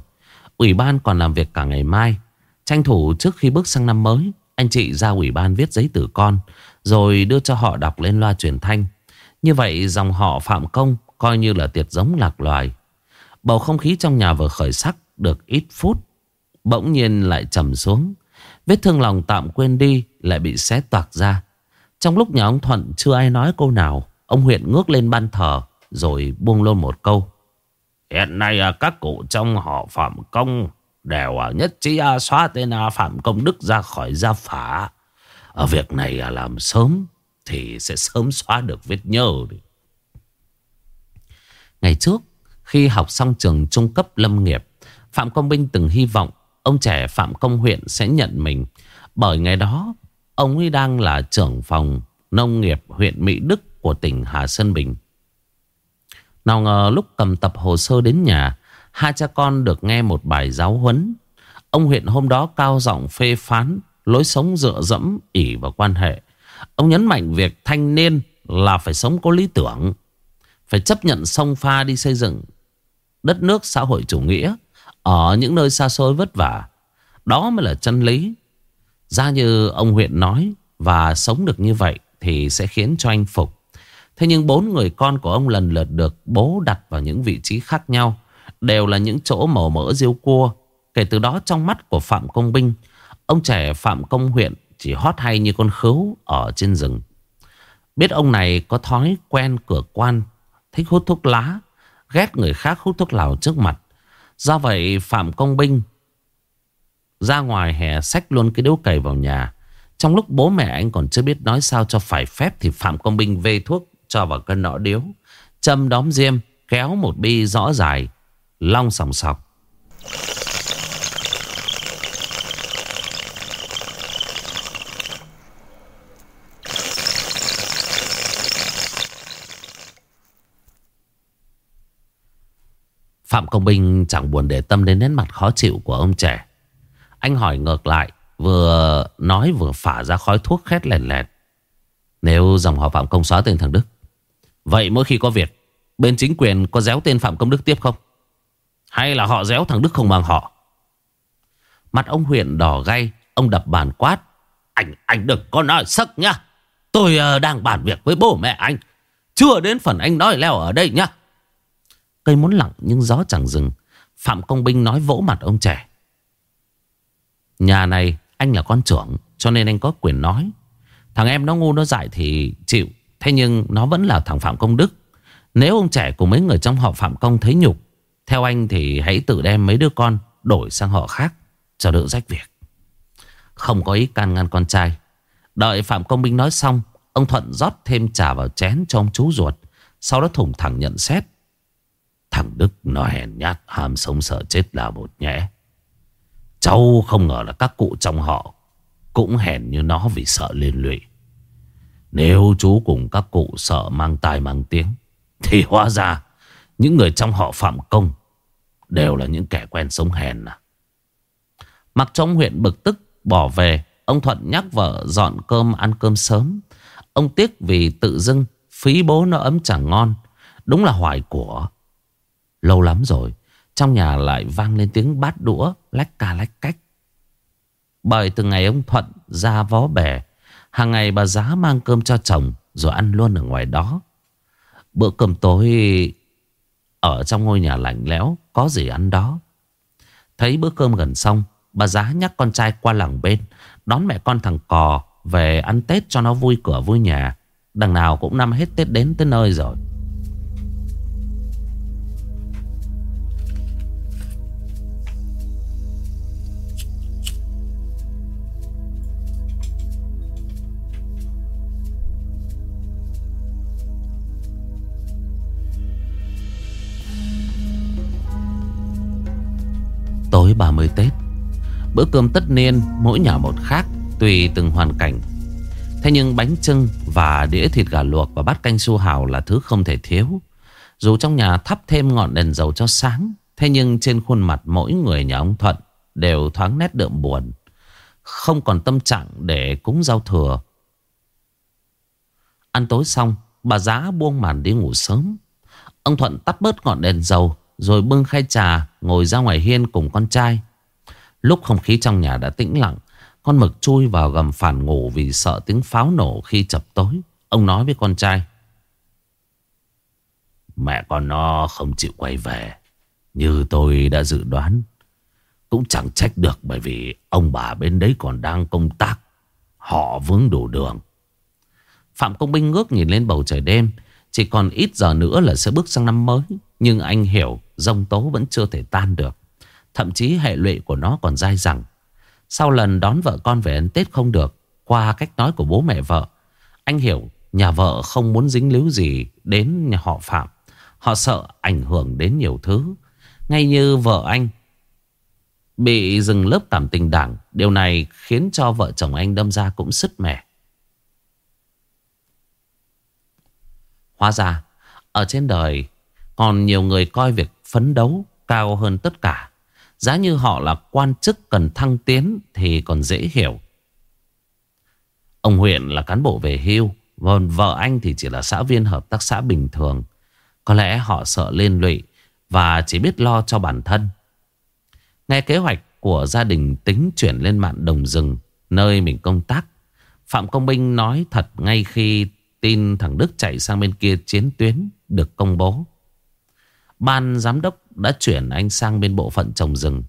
Ủy ban còn làm việc cả ngày mai. Tranh thủ trước khi bước sang năm mới, Anh chị ra ủy ban viết giấy tử con, Rồi đưa cho họ đọc lên loa truyền thanh. Như vậy, dòng họ Phạm Công Coi như là tiệt giống lạc loài. Bầu không khí trong nhà vừa khởi sắc Được ít phút, Bỗng nhiên lại trầm xuống. Vết thương lòng tạm quên đi Lại bị xé toạc ra. Trong lúc nhà ông Thuận chưa ai nói câu nào, Ông huyện ngước lên ban thờ Rồi buông luôn một câu. Hiện nay à, các cụ trong họ Phạm Công Đều à, nhất trí à, xóa tên Phạm Công Đức ra khỏi gia phả. Ở việc này làm sớm Thì sẽ sớm xóa được vết nhơ Ngày trước, Khi học xong trường trung cấp lâm nghiệp, Phạm Công Binh từng hy vọng Ông trẻ Phạm Công huyện sẽ nhận mình. Bởi ngày đó, Ông ấy đang là trưởng phòng nông nghiệp huyện Mỹ Đức của tỉnh Hà Sơn Bình. Nào ngờ lúc cầm tập hồ sơ đến nhà, Hai cha con được nghe một bài giáo huấn. Ông huyện hôm đó cao giọng phê phán, Lối sống dựa dẫm, ỉ vào quan hệ. Ông nhấn mạnh việc thanh niên là phải sống có lý tưởng, Phải chấp nhận sông pha đi xây dựng Đất nước xã hội chủ nghĩa. Ở những nơi xa xôi vất vả Đó mới là chân lý Ra như ông huyện nói Và sống được như vậy Thì sẽ khiến cho anh phục Thế nhưng bốn người con của ông lần lượt được bố đặt vào những vị trí khác nhau đều là những chỗ màu mỡ riêu cua. Kể từ đó trong mắt của Phạm Công Binh, ông trẻ Phạm Công huyện chỉ hót hay như con khứu ở trên rừng. Biết ông này có thói quen cửa quan, thích hút thuốc lá, ghét người khác hút thuốc lào trước mặt. Do vậy Phạm Công Binh ra ngoài hè xách luôn cái điếu cày vào nhà. Trong lúc bố mẹ anh còn chưa biết nói sao cho phải phép thì Phạm Công Binh vê thuốc cho vào cân nọ điếu. Châm đóm diêm, kéo một bi rõ dài, long sòng sọc. Phạm Công Binh chẳng buồn để tâm đến nét mặt khó chịu của ông trẻ. Anh hỏi ngược lại, vừa nói vừa phả ra khói thuốc khét lèn lẹt. Nếu dòng họ Phạm Công xóa tên thằng Đức, vậy mỗi khi có việc, bên chính quyền có déo tên Phạm Công Đức tiếp không? Hay là họ déo thằng Đức không bằng họ? Mặt ông huyện đỏ gay, ông đập bàn quát. Anh, anh đừng có nói sắc nhá. Tôi uh, đang bàn việc với bố mẹ anh. Chưa đến phần anh nói leo ở đây nhá. Cây muốn lặng nhưng gió chẳng dừng. Phạm Công Binh nói vỗ mặt ông trẻ. Nhà này anh là con trưởng, cho nên anh có quyền nói. Thằng em nó ngu nó dại thì chịu. Thế nhưng nó vẫn là thằng Phạm Công Đức. Nếu ông trẻ cùng mấy người trong họ Phạm Công thấy nhục. Theo anh thì hãy tự đem mấy đứa con đổi sang họ khác, cho đỡ rách việc. Không có ý can ngăn con trai. Đợi Phạm Công Binh nói xong. Ông Thuận rót thêm trà vào chén cho ông chú ruột. Sau đó thủng thẳng nhận xét. Thằng Đức nó hèn nhát, ham sống sợ chết là một nhẽ. Cháu không ngờ là các cụ trong họ cũng hèn như nó vì sợ liên lụy. Nếu chú cùng các cụ sợ mang tai mang tiếng, thì hóa ra những người trong họ phạm công đều là những kẻ quen sống hèn à. Mặc trong huyện bực tức, bỏ về, Ông Thuận nhắc vợ dọn cơm ăn cơm sớm Ông tiếc vì tự dưng Phí bố nó ấm chẳng ngon, Đúng là hoài của Lâu lắm rồi, Trong nhà lại vang lên tiếng bát đũa Lách ca lách cách. Bởi từ ngày ông Thuận ra vó bè, Hàng ngày bà giá mang cơm cho chồng Rồi ăn luôn ở ngoài đó. Bữa cơm tối Ở trong ngôi nhà lạnh lẽo, Có gì ăn đó. Thấy bữa cơm gần xong, Bà giá nhắc con trai qua làng bên, Đón mẹ con thằng cò Về ăn Tết cho nó vui cửa vui nhà. Đằng nào cũng năm hết Tết đến tới nơi rồi. Tối 30 Tết. Bữa cơm tất niên, mỗi nhà một khác, Tùy từng hoàn cảnh. Thế nhưng bánh trưng và đĩa thịt gà luộc Và bát canh su hào là thứ không thể thiếu. Dù trong nhà thắp thêm ngọn đèn dầu cho sáng, Thế nhưng trên khuôn mặt mỗi người nhà ông Thuận Đều thoáng nét đượm buồn. Không còn tâm trạng để cúng giao thừa. Ăn tối xong, Bà giá buông màn đi ngủ sớm. Ông Thuận tắt bớt ngọn đèn dầu rồi bưng khay trà, Ngồi ra ngoài hiên cùng con trai. Lúc không khí trong nhà đã tĩnh lặng, Con mực chui vào gầm phản ngủ Vì sợ tiếng pháo nổ khi chập tối. Ông nói với con trai, Mẹ con nó không chịu quay về, Như tôi đã dự đoán. Cũng chẳng trách được Bởi vì ông bà bên đấy còn đang công tác, Họ vướng đủ đường. Phạm Công Binh ngước nhìn lên bầu trời đêm, Chỉ còn ít giờ nữa là sẽ bước sang năm mới. Nhưng anh hiểu Dông tố vẫn chưa thể tan được. Thậm chí hệ lụy của nó còn dai dẳng. Sau lần đón vợ con về ăn Tết không được, Qua cách nói của bố mẹ vợ, Anh hiểu nhà vợ không muốn dính líu gì Đến nhà họ Phạm. Họ sợ ảnh hưởng đến nhiều thứ. Ngay như vợ anh Bị dừng lớp cảm tình đảng, Điều này khiến cho vợ chồng anh đâm ra cũng sứt mẻ. Hóa ra, Ở trên đời còn nhiều người coi việc phấn đấu cao hơn tất cả. Giá như họ là quan chức cần thăng tiến thì còn dễ hiểu. Ông huyện là cán bộ về hưu, còn vợ anh thì chỉ là xã viên hợp tác xã bình thường. Có lẽ họ sợ liên lụy và chỉ biết lo cho bản thân. Nghe kế hoạch của gia đình tính chuyển lên mạng đồng rừng nơi mình công tác. Phạm Công Binh nói thật ngay khi tin thằng Đức chạy sang bên kia chiến tuyến được công bố. Ban giám đốc đã chuyển anh sang bên bộ phận trồng rừng.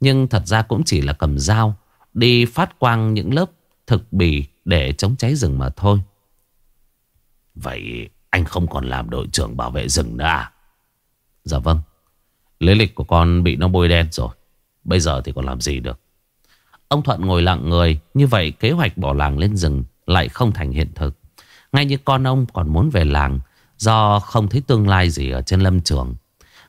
Nhưng thật ra cũng chỉ là cầm dao, đi phát quang những lớp thực bì để chống cháy rừng mà thôi. Vậy anh không còn làm đội trưởng bảo vệ rừng nữa à? Dạ vâng. Lý lịch của con bị nó bôi đen rồi. Bây giờ thì còn làm gì được. Ông Thuận ngồi lặng người. Như vậy kế hoạch bỏ làng lên rừng lại không thành hiện thực. Ngay như con ông còn muốn về làng, do không thấy tương lai gì ở trên lâm trường.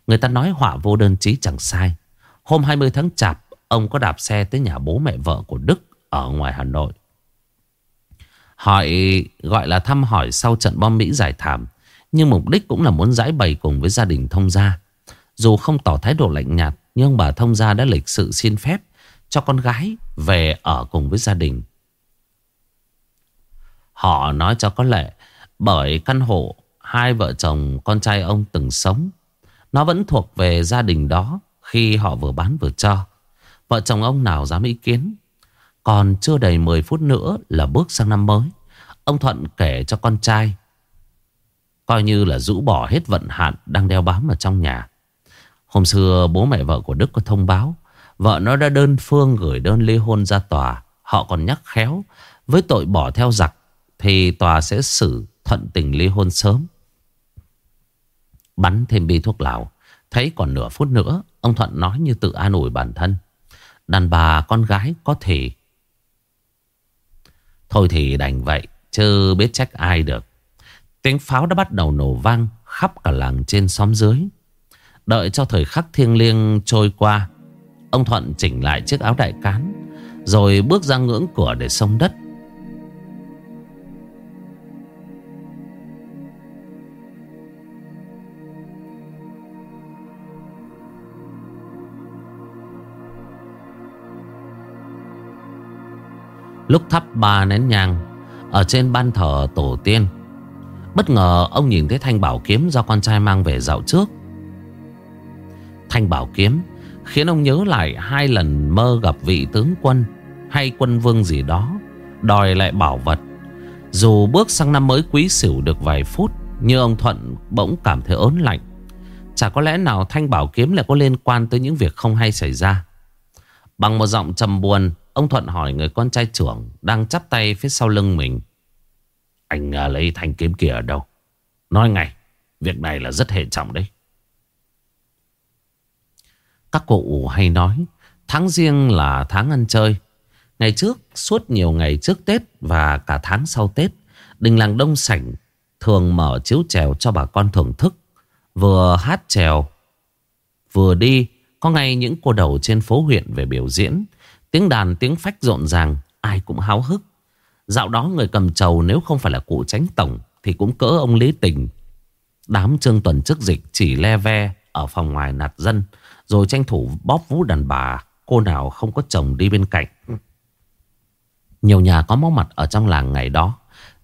Người ta nói họa vô đơn chí chẳng sai. Hôm 20 tháng chạp, ông có đạp xe tới nhà bố mẹ vợ của Đức ở ngoài Hà Nội. Hỏi gọi là thăm hỏi sau trận bom Mỹ giải thảm. Nhưng mục đích cũng là muốn giải bày cùng với gia đình thông gia. Dù không tỏ thái độ lạnh nhạt, nhưng bà thông gia đã lịch sự xin phép cho con gái về ở cùng với gia đình. Họ nói cho có lẽ bởi căn hộ hai vợ chồng con trai ông từng sống. Nó vẫn thuộc về gia đình đó khi họ vừa bán vừa cho. Vợ chồng ông nào dám ý kiến. Còn chưa đầy 10 phút nữa là bước sang năm mới. Ông Thuận kể cho con trai. Coi như là rũ bỏ hết vận hạn đang đeo bám ở trong nhà. Hôm xưa bố mẹ vợ của Đức có thông báo. Vợ nó đã đơn phương gửi đơn ly hôn ra tòa. Họ còn nhắc khéo. Với tội bỏ theo giặc thì tòa sẽ xử thuận tình ly hôn sớm. Bắn thêm bi thuốc lào. Thấy còn nửa phút nữa. Ông Thuận nói như tự an ủi bản thân. Đàn bà con gái có thể Thôi thì đành vậy, Chứ biết trách ai được Tiếng pháo đã bắt đầu nổ vang Khắp cả làng trên xóm dưới Đợi cho thời khắc thiêng liêng trôi qua, Ông Thuận chỉnh lại chiếc áo đại cán, Rồi bước ra ngưỡng cửa để sông đất Lúc thắp ba nén nhang Ở trên ban thờ tổ tiên. Bất ngờ ông nhìn thấy thanh bảo kiếm Do con trai mang về dạo trước. Thanh bảo kiếm Khiến ông nhớ lại hai lần mơ gặp vị tướng quân Hay quân vương gì đó, Đòi lại bảo vật. Dù bước sang năm mới quý sửu được vài phút, Nhưng ông Thuận bỗng cảm thấy ớn lạnh. Chả có lẽ nào thanh bảo kiếm lại có liên quan tới những việc không hay xảy ra. Bằng một giọng trầm buồn Ông Thuận hỏi người con trai trưởng Đang chắp tay phía sau lưng mình. Anh à, lấy thanh kiếm kia ở đâu? Nói ngay Việc này là rất hệ trọng đấy. Các cụ hay nói Tháng riêng là tháng ăn chơi. Ngày trước suốt nhiều ngày trước Tết Và cả tháng sau Tết Đình làng Đông Sảnh Thường mở chiếu trèo cho bà con thưởng thức Vừa hát trèo Vừa đi. Có ngay những cô đầu trên phố huyện về biểu diễn Tiếng đàn, tiếng phách rộn ràng, Ai cũng háo hức. Dạo đó người cầm trầu nếu không phải là cụ tránh tổng Thì cũng cỡ ông Lý Tình. Đám trương tuần chức dịch chỉ le ve Ở phòng ngoài nạt dân, Rồi tranh thủ bóp vũ đàn bà, Cô nào không có chồng đi bên cạnh. Nhiều nhà có máu mặt ở trong làng ngày đó,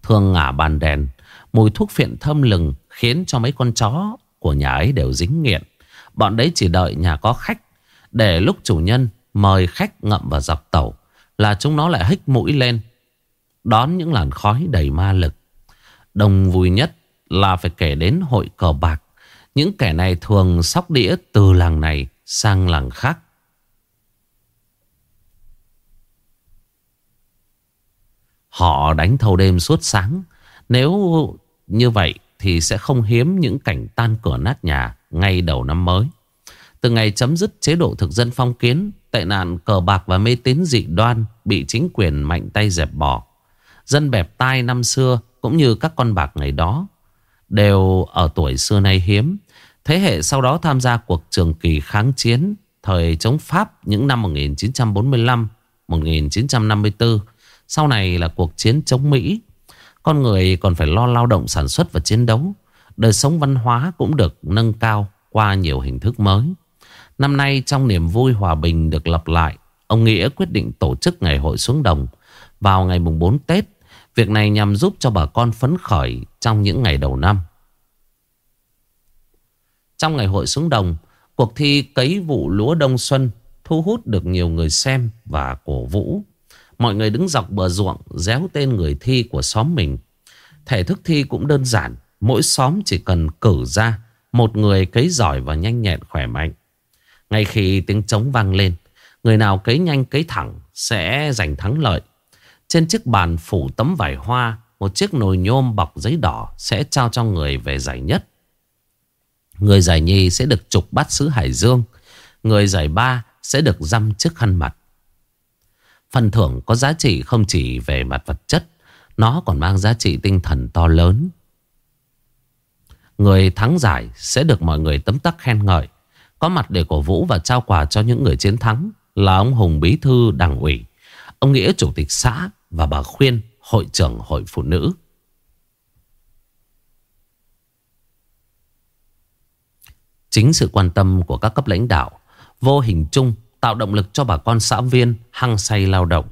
Thường ngả bàn đèn, Mùi thuốc phiện thơm lừng Khiến cho mấy con chó của nhà ấy đều dính nghiện. Bọn đấy chỉ đợi nhà có khách, Để lúc chủ nhân Mời khách ngậm vào dọc tàu Là chúng nó lại hích mũi lên Đón những làn khói đầy ma lực. Đồng vui nhất là phải kể đến hội cờ bạc. Những kẻ này thường sóc đĩa từ làng này sang làng khác. Họ đánh thâu đêm suốt sáng. Nếu như vậy thì sẽ không hiếm những cảnh tan cửa nát nhà ngay đầu năm mới. Từ ngày chấm dứt chế độ thực dân phong kiến, tệ nạn cờ bạc và mê tín dị đoan bị chính quyền mạnh tay dẹp bỏ. Dân bẹp tai năm xưa cũng như các con bạc ngày đó đều ở tuổi xưa nay hiếm. Thế hệ sau đó tham gia cuộc trường kỳ kháng chiến thời chống Pháp những năm 1945, 1954. Sau này là cuộc chiến chống Mỹ. Con người còn phải lo lao động sản xuất và chiến đấu. Đời sống văn hóa cũng được nâng cao qua nhiều hình thức mới. Năm nay trong niềm vui hòa bình được lập lại, ông Nghĩa quyết định tổ chức ngày hội xuống đồng vào ngày mùng 4 Tết. Việc này nhằm giúp cho bà con phấn khởi trong những ngày đầu năm. Trong ngày hội xuống đồng, cuộc thi cấy vụ lúa đông xuân thu hút được nhiều người xem và cổ vũ. Mọi người đứng dọc bờ ruộng réo tên người thi của xóm mình. Thể thức thi cũng đơn giản, mỗi xóm chỉ cần cử ra Một người cấy giỏi và nhanh nhẹn khỏe mạnh ngay khi tiếng trống vang lên, Người nào cấy nhanh cấy thẳng Sẽ giành thắng lợi. Trên chiếc bàn phủ tấm vải hoa, Một chiếc nồi nhôm bọc giấy đỏ Sẽ trao cho người về giải nhất. Người giải nhì sẽ được trục bát sứ Hải Dương, Người giải ba sẽ được dăm chiếc khăn mặt. Phần thưởng có giá trị không chỉ về mặt vật chất, Nó còn mang giá trị tinh thần to lớn. Người thắng giải sẽ được mọi người tấm tắc khen ngợi. Có mặt để cổ vũ và trao quà cho những người chiến thắng Là ông Hùng Bí Thư Đảng ủy Ông Nghĩa Chủ tịch xã Và bà Khuyên Hội trưởng Hội Phụ Nữ Chính sự quan tâm của các cấp lãnh đạo Vô hình chung tạo động lực cho bà con xã viên hăng say lao động.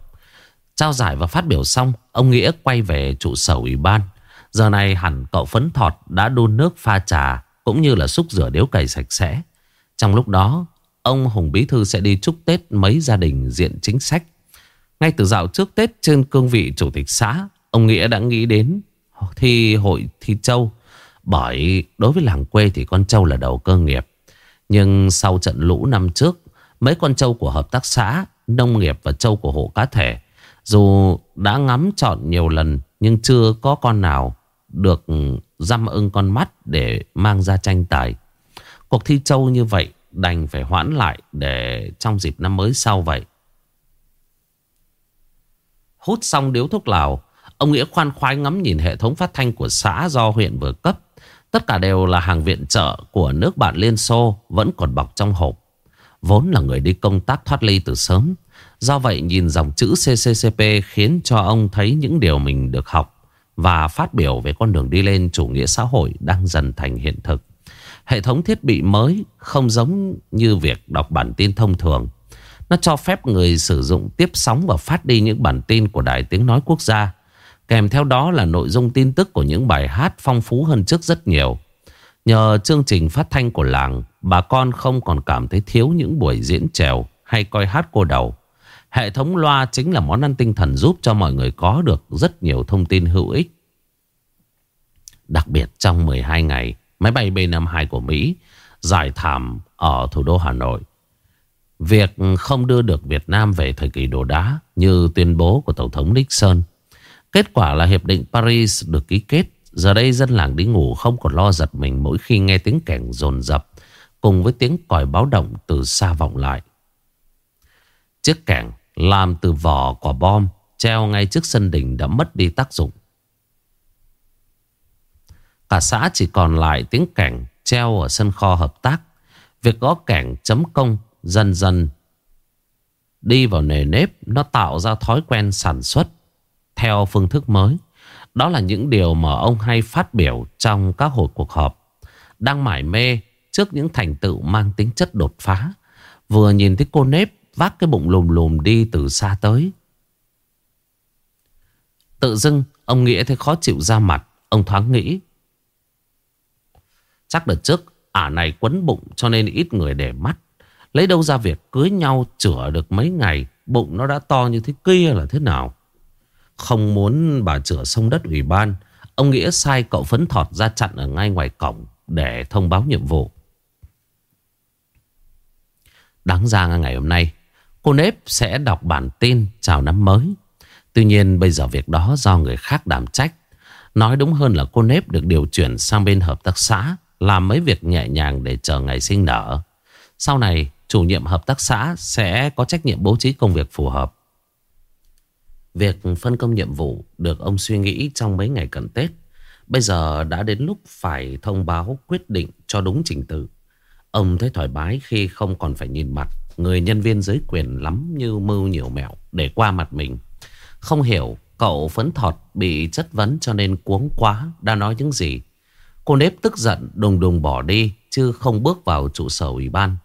Trao giải và phát biểu xong, ông Nghĩa quay về trụ sở ủy ban. Giờ này hẳn cậu phấn thọt đã đun nước pha trà cũng như là xúc rửa điếu cày sạch sẽ. Trong lúc đó, ông Hùng Bí Thư sẽ đi chúc Tết mấy gia đình diện chính sách. Ngay từ dạo trước Tết trên cương vị chủ tịch xã, ông Nghĩa đã nghĩ đến thi hội thi châu. Bởi đối với làng quê thì con trâu là đầu cơ nghiệp. Nhưng sau trận lũ năm trước, Mấy con trâu của hợp tác xã, nông nghiệp và trâu của hộ cá thể. Dù đã ngắm chọn nhiều lần nhưng chưa có con nào được dăm ưng con mắt để mang ra tranh tài. Cuộc thi châu như vậy đành phải hoãn lại để trong dịp năm mới sau vậy. Hút xong điếu thuốc lào, ông Nghĩa khoan khoái ngắm nhìn hệ thống phát thanh của xã do huyện vừa cấp. Tất cả đều là hàng viện trợ của nước bạn Liên Xô vẫn còn bọc trong hộp. Vốn là người đi công tác thoát ly từ sớm Do vậy nhìn dòng chữ CCCP khiến cho ông thấy những điều mình được học Và phát biểu về con đường đi lên chủ nghĩa xã hội đang dần thành hiện thực Hệ thống thiết bị mới không giống như việc đọc bản tin thông thường Nó cho phép người sử dụng tiếp sóng và phát đi những bản tin của Đài Tiếng Nói Quốc gia Kèm theo đó là nội dung tin tức của những bài hát phong phú hơn trước rất nhiều Nhờ chương trình phát thanh của làng Bà con không còn cảm thấy thiếu những buổi diễn trèo hay coi hát cô đầu. Hệ thống loa chính là món ăn tinh thần giúp cho mọi người có được rất nhiều thông tin hữu ích. Đặc biệt trong 12 ngày, máy bay B-52 của Mỹ giải thảm ở thủ đô Hà Nội. Việc không đưa được Việt Nam về thời kỳ đồ đá như tuyên bố của Tổng thống Nixon. Kết quả là Hiệp định Paris được ký kết. Giờ đây dân làng đi ngủ không còn lo giật mình mỗi khi nghe tiếng kèn rồn rập Cùng với tiếng còi báo động từ xa vọng lại Chiếc kẻng làm từ vỏ quả bom Treo ngay trước sân đình đã mất đi tác dụng Cả xã chỉ còn lại tiếng cảnh treo ở sân kho hợp tác. Việc gõ cảnh chấm công dần dần Đi vào nề nếp, Nó tạo ra thói quen sản xuất Theo phương thức mới. Đó là những điều mà ông hay phát biểu Trong các hồi cuộc họp. Đang mải mê Trước những thành tựu mang tính chất đột phá. Vừa nhìn thấy cô nếp Vác cái bụng lùm lùm đi từ xa tới. Tự dưng, Ông Nghĩa thấy khó chịu ra mặt. Ông thoáng nghĩ Chắc đợt trước, Ả này quấn bụng cho nên ít người để mắt. Lấy đâu ra việc cưới nhau chữa được mấy ngày, Bụng nó đã to như thế kia là thế nào? Không muốn bà chữa sông đất ủy ban, Ông Nghĩa sai cậu phấn thọt ra chặn ở ngay ngoài cổng Để thông báo nhiệm vụ. Đáng ra ngày hôm nay, Cô nếp sẽ đọc bản tin chào năm mới. Tuy nhiên bây giờ việc đó do người khác đảm trách. Nói đúng hơn là cô nếp được điều chuyển sang bên hợp tác xã. Làm mấy việc nhẹ nhàng để chờ ngày sinh nở. Sau này, chủ nhiệm hợp tác xã sẽ có trách nhiệm bố trí công việc phù hợp. Việc phân công nhiệm vụ được ông suy nghĩ trong mấy ngày cận Tết. Bây giờ đã đến lúc phải thông báo quyết định cho đúng trình tự. Ông thấy thoải mái khi không còn phải nhìn mặt Người nhân viên giới quyền lắm như mưu nhiều mẹo Để qua mặt mình. Không hiểu cậu phấn thọt bị chất vấn cho nên cuống quá, Đã nói những gì? Cô nếp tức giận, đùng đùng bỏ đi, Chứ không bước vào trụ sở ủy ban.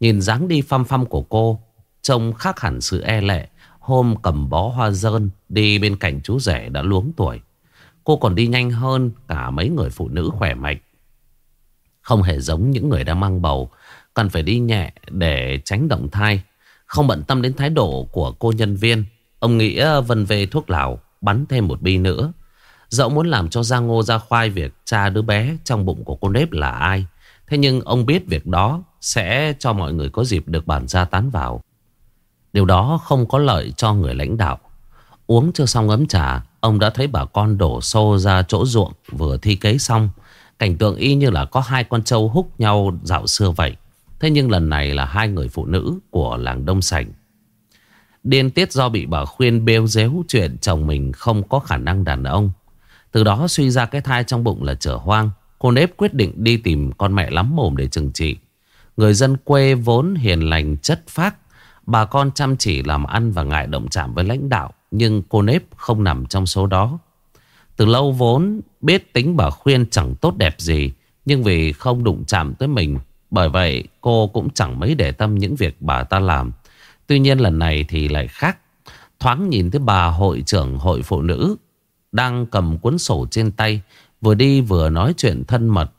Nhìn dáng đi phăm phăm của cô, Trông khác hẳn sự e lệ. Hôm cầm bó hoa dơn, Đi bên cạnh chú rể đã luống tuổi. Cô còn đi nhanh hơn cả mấy người phụ nữ khỏe mạnh. Không hề giống những người đang mang bầu, Cần phải đi nhẹ để tránh động thai. Không bận tâm đến thái độ của cô nhân viên, Ông Nghĩa vân về thuốc lào, Bắn thêm một bi nữa. Dẫu muốn làm cho Giang Ngô ra khoai việc cha đứa bé trong bụng của cô nếp là ai Thế nhưng ông biết việc đó sẽ cho mọi người có dịp được bản ra tán vào. Điều đó không có lợi cho người lãnh đạo. Uống chưa xong ấm trà, ông đã thấy bà con đổ xô ra chỗ ruộng vừa thi cấy xong. Cảnh tượng y như là có hai con trâu húc nhau dạo xưa vậy. Thế nhưng lần này là hai người phụ nữ của làng Đông Sảnh. Điên tiết do bị bà khuyên bêu dếu chuyện chồng mình không có khả năng đàn ông. Từ đó suy ra cái thai trong bụng là trở hoang. Cô nếp quyết định đi tìm con mẹ lắm mồm để trừng trị. Người dân quê vốn hiền lành chất phác. Bà con chăm chỉ làm ăn và ngại động chạm với lãnh đạo. Nhưng cô nếp không nằm trong số đó. Từ lâu vốn biết tính bà khuyên chẳng tốt đẹp gì. Nhưng vì không đụng chạm tới mình. Bởi vậy cô cũng chẳng mấy để tâm những việc bà ta làm. Tuy nhiên lần này thì lại khác. Thoáng nhìn thấy bà hội trưởng hội phụ nữ đang cầm cuốn sổ trên tay, vừa đi vừa nói chuyện thân mật.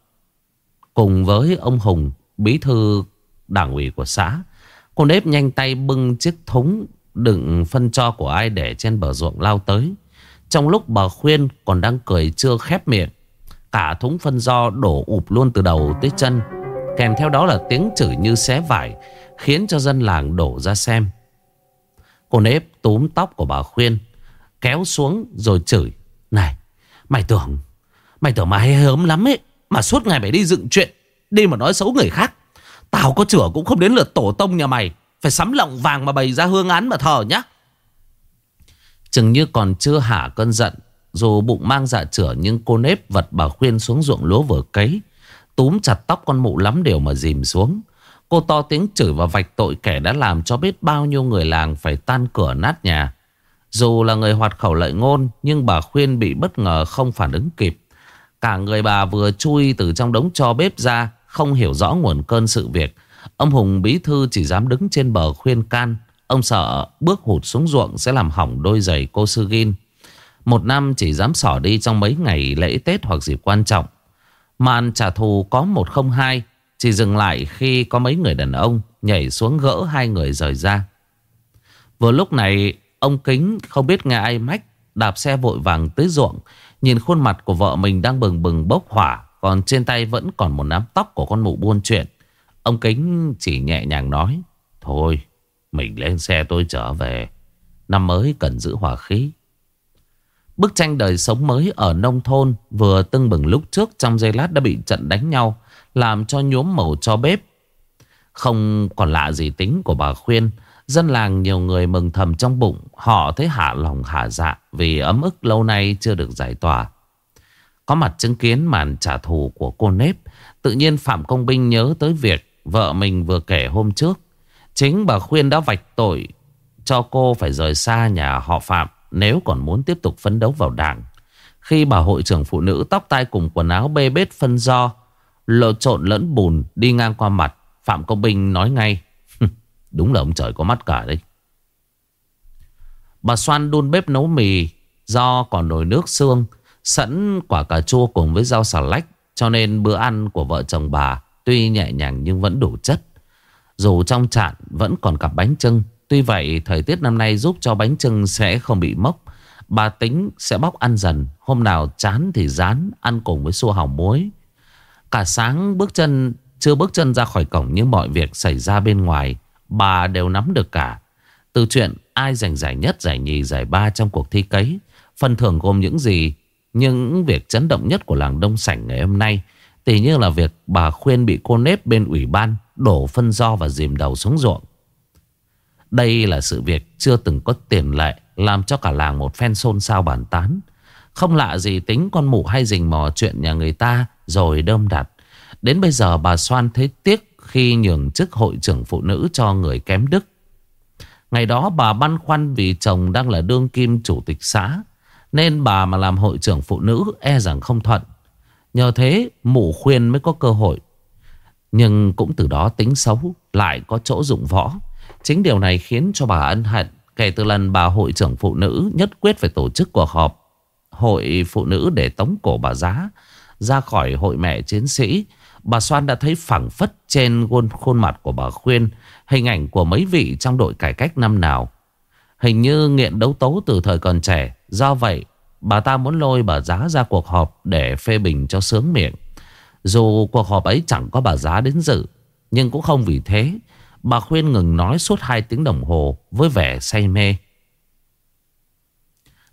Cùng với ông Hùng, bí thư đảng ủy của xã, cô nếp nhanh tay bưng chiếc thúng đựng phân cho của ai để trên bờ ruộng lao tới. Trong lúc bà khuyên còn đang cười chưa khép miệng, cả thúng phân do đổ ụp luôn từ đầu tới chân. Kèm theo đó là tiếng chửi như xé vải, khiến cho dân làng đổ ra xem. Cô nếp túm tóc của bà khuyên, kéo xuống rồi chửi. Này, mày tưởng Mày tưởng mày hớm lắm ấy, Mà suốt ngày mày đi dựng chuyện, Đi mà nói xấu người khác. Tao có chửa cũng không đến lượt tổ tông nhà mày, Phải sắm lọng vàng mà bày ra hương án mà thờ nhá. Chừng như còn chưa hả cơn giận, Dù bụng mang dạ chửa Nhưng cô nếp vật bà khuyên xuống ruộng lúa vừa cấy, Túm chặt tóc con mụ lắm đều mà dìm xuống. Cô to tiếng chửi và vạch tội kẻ đã làm cho biết bao nhiêu người làng phải tan cửa nát nhà dù là người hoạt khẩu lợi ngôn, Nhưng bà khuyên bị bất ngờ không phản ứng kịp. Cả người bà vừa chui từ trong đống cho bếp ra, Không hiểu rõ nguồn cơn sự việc. Ông Hùng bí thư chỉ dám đứng trên bờ khuyên can. Ông sợ bước hụt xuống ruộng sẽ làm hỏng đôi giày cô sư gin Một năm chỉ dám xỏ đi trong mấy ngày lễ Tết hoặc dịp quan trọng. Màn trả thù có một không hai, Chỉ dừng lại khi có mấy người đàn ông Nhảy xuống gỡ hai người rời ra. Vừa lúc này Ông Kính không biết nghe ai mách, Đạp xe vội vàng tới ruộng. Nhìn khuôn mặt của vợ mình đang bừng bừng bốc hỏa, Còn trên tay vẫn còn một nắm tóc của con mụ buôn chuyện. Ông Kính chỉ nhẹ nhàng nói, Thôi, mình lên xe tôi trở về. Năm mới cần giữ hòa khí. Bức tranh đời sống mới ở nông thôn Vừa tưng bừng lúc trước Trong giây lát đã bị trận đánh nhau, Làm cho nhuốm màu cho bếp. Không còn lạ gì tính của bà Khuyên Dân làng nhiều người mừng thầm trong bụng, Họ thấy hạ lòng hạ dạ Vì ấm ức lâu nay chưa được giải tỏa. Có mặt chứng kiến màn trả thù của cô nếp, Tự nhiên Phạm Công Binh nhớ tới việc Vợ mình vừa kể hôm trước. Chính bà Khuyên đã vạch tội Cho cô phải rời xa nhà họ Phạm Nếu còn muốn tiếp tục phấn đấu vào đảng. Khi bà hội trưởng phụ nữ tóc tai cùng quần áo bê bết phân do Lộ trộn lẫn bùn đi ngang qua mặt, Phạm Công Binh nói ngay Đúng là ông trời có mắt cả đấy. Bà Xoan đun bếp nấu mì, Do còn nồi nước xương, Sẵn quả cà chua cùng với rau xà lách, Cho nên bữa ăn của vợ chồng bà Tuy nhẹ nhàng nhưng vẫn đủ chất. Dù trong chạn vẫn còn cặp bánh trưng Tuy vậy thời tiết năm nay giúp cho bánh trưng sẽ không bị mốc. Bà tính sẽ bóc ăn dần, Hôm nào chán thì rán, Ăn cùng với xua hỏng muối. Cả sáng bước chân, Chưa bước chân ra khỏi cổng Nhưng mọi việc xảy ra bên ngoài. Bà đều nắm được cả. Từ chuyện ai giành giải nhất, giải nhì, giải ba trong cuộc thi cấy Phần thưởng gồm những gì Những việc chấn động nhất của làng Đông Sảnh ngày hôm nay Tỷ như là việc bà khuyên bị cô nếp bên ủy ban Đổ phân do và dìm đầu xuống ruộng. Đây là sự việc chưa từng có tiền lệ Làm cho cả làng một phen xôn xao bàn tán. Không lạ gì tính con mụ hay rình mò chuyện nhà người ta Rồi đơm đặt. Đến bây giờ bà Soan thấy tiếc khi nhường chức hội trưởng phụ nữ cho người kém đức. Ngày đó bà băn khoăn vì chồng đang là đương kim chủ tịch xã. Nên bà mà làm hội trưởng phụ nữ e rằng không thuận. Nhờ thế, mụ khuyên mới có cơ hội. Nhưng cũng từ đó tính xấu, lại có chỗ dụng võ. Chính điều này khiến cho bà ân hận. Kể từ lần bà hội trưởng phụ nữ nhất quyết phải tổ chức cuộc họp hội phụ nữ để tống cổ bà giá, ra khỏi hội mẹ chiến sĩ Bà Soan đã thấy phẳng phất trên khuôn, khuôn mặt của bà Khuyên Hình ảnh của mấy vị trong đội cải cách năm nào. Hình như nghiện đấu tố từ thời còn trẻ Do vậy bà ta muốn lôi bà giá ra cuộc họp để phê bình cho sướng miệng. Dù cuộc họp ấy chẳng có bà giá đến dự Nhưng cũng không vì thế Bà khuyên ngừng nói suốt hai tiếng đồng hồ Với vẻ say mê.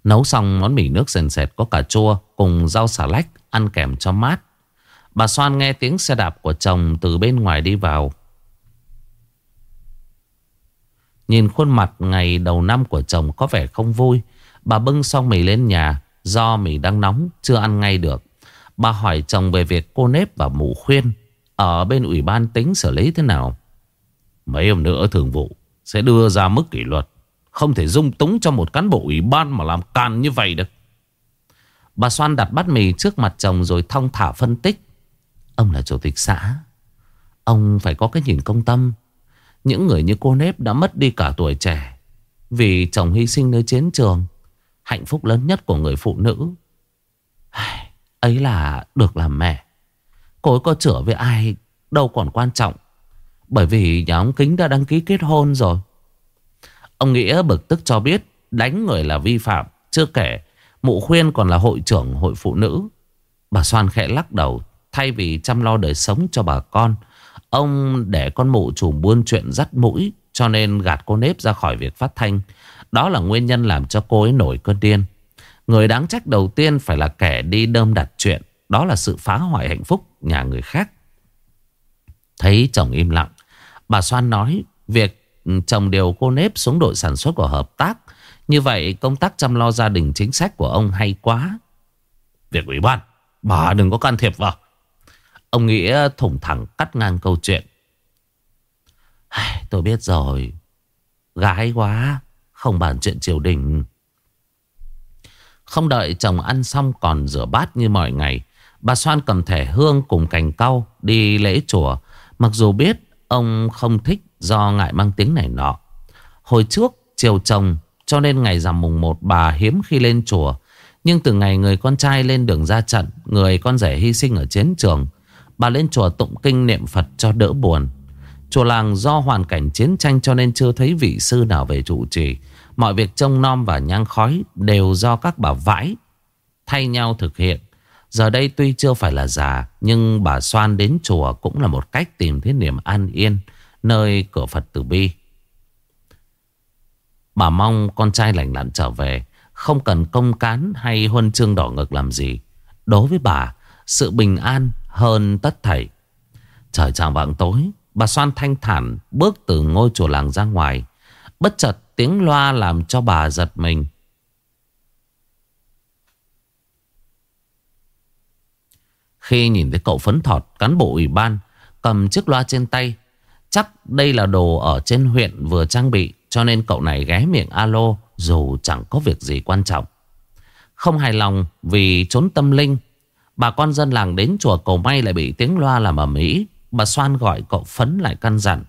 Nấu xong món mì nước sền sệt có cà chua Cùng rau xà lách Ăn kèm cho mát. Bà Soan nghe tiếng xe đạp của chồng Từ bên ngoài đi vào. Nhìn khuôn mặt ngày đầu năm của chồng có vẻ không vui, Bà bưng xong mì lên nhà, Do mì đang nóng, Chưa ăn ngay được. Bà hỏi chồng về việc cô nếp và mụ khuyên, Ở bên ủy ban tính xử lý thế nào? Mấy hôm nữa thường vụ Sẽ đưa ra mức kỷ luật, Không thể dung túng cho một cán bộ ủy ban Mà làm can như vậy được. Bà Soan đặt bát mì trước mặt chồng Rồi thong thả phân tích. Ông là chủ tịch xã. Ông phải có cái nhìn công tâm. Những người như cô nếp đã mất đi cả tuổi trẻ Vì chồng hy sinh nơi chiến trường, Hạnh phúc lớn nhất của người phụ nữ. Ấy là được làm mẹ. Cô ấy có chữa với ai Đâu còn quan trọng, Bởi vì nhà ông Kính đã đăng ký kết hôn rồi. Ông Nghĩa bực tức cho biết Đánh người là vi phạm, Chưa kể Mụ khuyên còn là hội trưởng hội phụ nữ. Bà Soan khẽ lắc đầu. Thay vì chăm lo đời sống cho bà con, Ông để con mụ chủ buôn chuyện dắt mũi, Cho nên gạt cô nếp ra khỏi việc phát thanh. Đó là nguyên nhân làm cho cô ấy nổi cơn điên. Người đáng trách đầu tiên phải là kẻ đi đơm đặt chuyện. Đó là sự phá hoại hạnh phúc nhà người khác. Thấy chồng im lặng, Bà Soan nói, Việc ừ, chồng điều cô nếp xuống đội sản xuất của hợp tác, Như vậy công tác chăm lo gia đình chính sách của ông hay quá. Việc ủy ban, Bà đừng có can thiệp vào. Ông Nghĩa thủng thẳng cắt ngang câu chuyện. Tôi biết rồi. Gái quá, Không bàn chuyện triều đình. Không đợi chồng ăn xong còn rửa bát như mọi ngày, Bà Soan cầm thẻ hương cùng cành cau đi lễ chùa. Mặc dù biết ông không thích do ngại mang tiếng này nọ. Hồi trước chiều chồng, cho nên ngày rằm mùng một bà hiếm khi lên chùa. Nhưng từ ngày người con trai lên đường ra trận, Người con rể hy sinh ở chiến trường Bà lên chùa tụng kinh niệm Phật cho đỡ buồn. Chùa làng do hoàn cảnh chiến tranh cho nên chưa thấy vị sư nào về trụ trì. Mọi việc trông nom và nhang khói đều do các bà vãi, thay nhau thực hiện. Giờ đây tuy chưa phải là già, Nhưng bà Soan đến chùa cũng là một cách tìm thấy niềm an yên, Nơi cửa Phật tử bi. Bà mong con trai lành lặn trở về, Không cần công cán hay huân chương đỏ ngực làm gì. Đối với bà sự bình an hơn tất thảy. Trời chàng vạng tối, Bà Soan thanh thản bước từ ngôi chùa làng ra ngoài, Bất chợt tiếng loa làm cho bà giật mình. Khi nhìn thấy cậu phấn thọt, cán bộ ủy ban Cầm chiếc loa trên tay, Chắc đây là đồ ở trên huyện vừa trang bị, Cho nên cậu này ghé miệng alo Dù chẳng có việc gì quan trọng. Không hài lòng vì trốn tâm linh Bà con dân làng đến chùa cầu may lại bị tiếng loa làm ở Mỹ Bà Soan gọi cậu phấn lại căn dặn.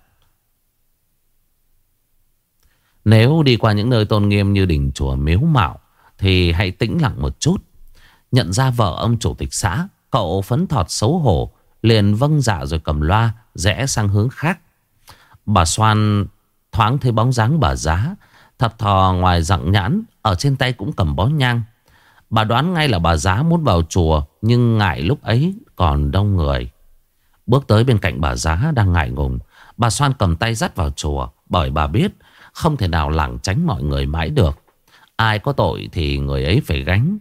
Nếu đi qua những nơi tôn nghiêm như đỉnh chùa miếu mạo, Thì hãy tĩnh lặng một chút. Nhận ra vợ ông chủ tịch xã, Cậu phấn thọt xấu hổ, Liền vâng dạ rồi cầm loa, Rẽ sang hướng khác. Bà Soan thoáng thấy bóng dáng bà giá, Thập thò ngoài dặng nhãn, Ở trên tay cũng cầm bó nhang. Bà đoán ngay là bà giá muốn vào chùa, Nhưng ngại lúc ấy còn đông người. Bước tới bên cạnh bà giá đang ngại ngùng, Bà Soan cầm tay dắt vào chùa, Bởi bà biết Không thể nào lảng tránh mọi người mãi được. Ai có tội thì người ấy phải gánh.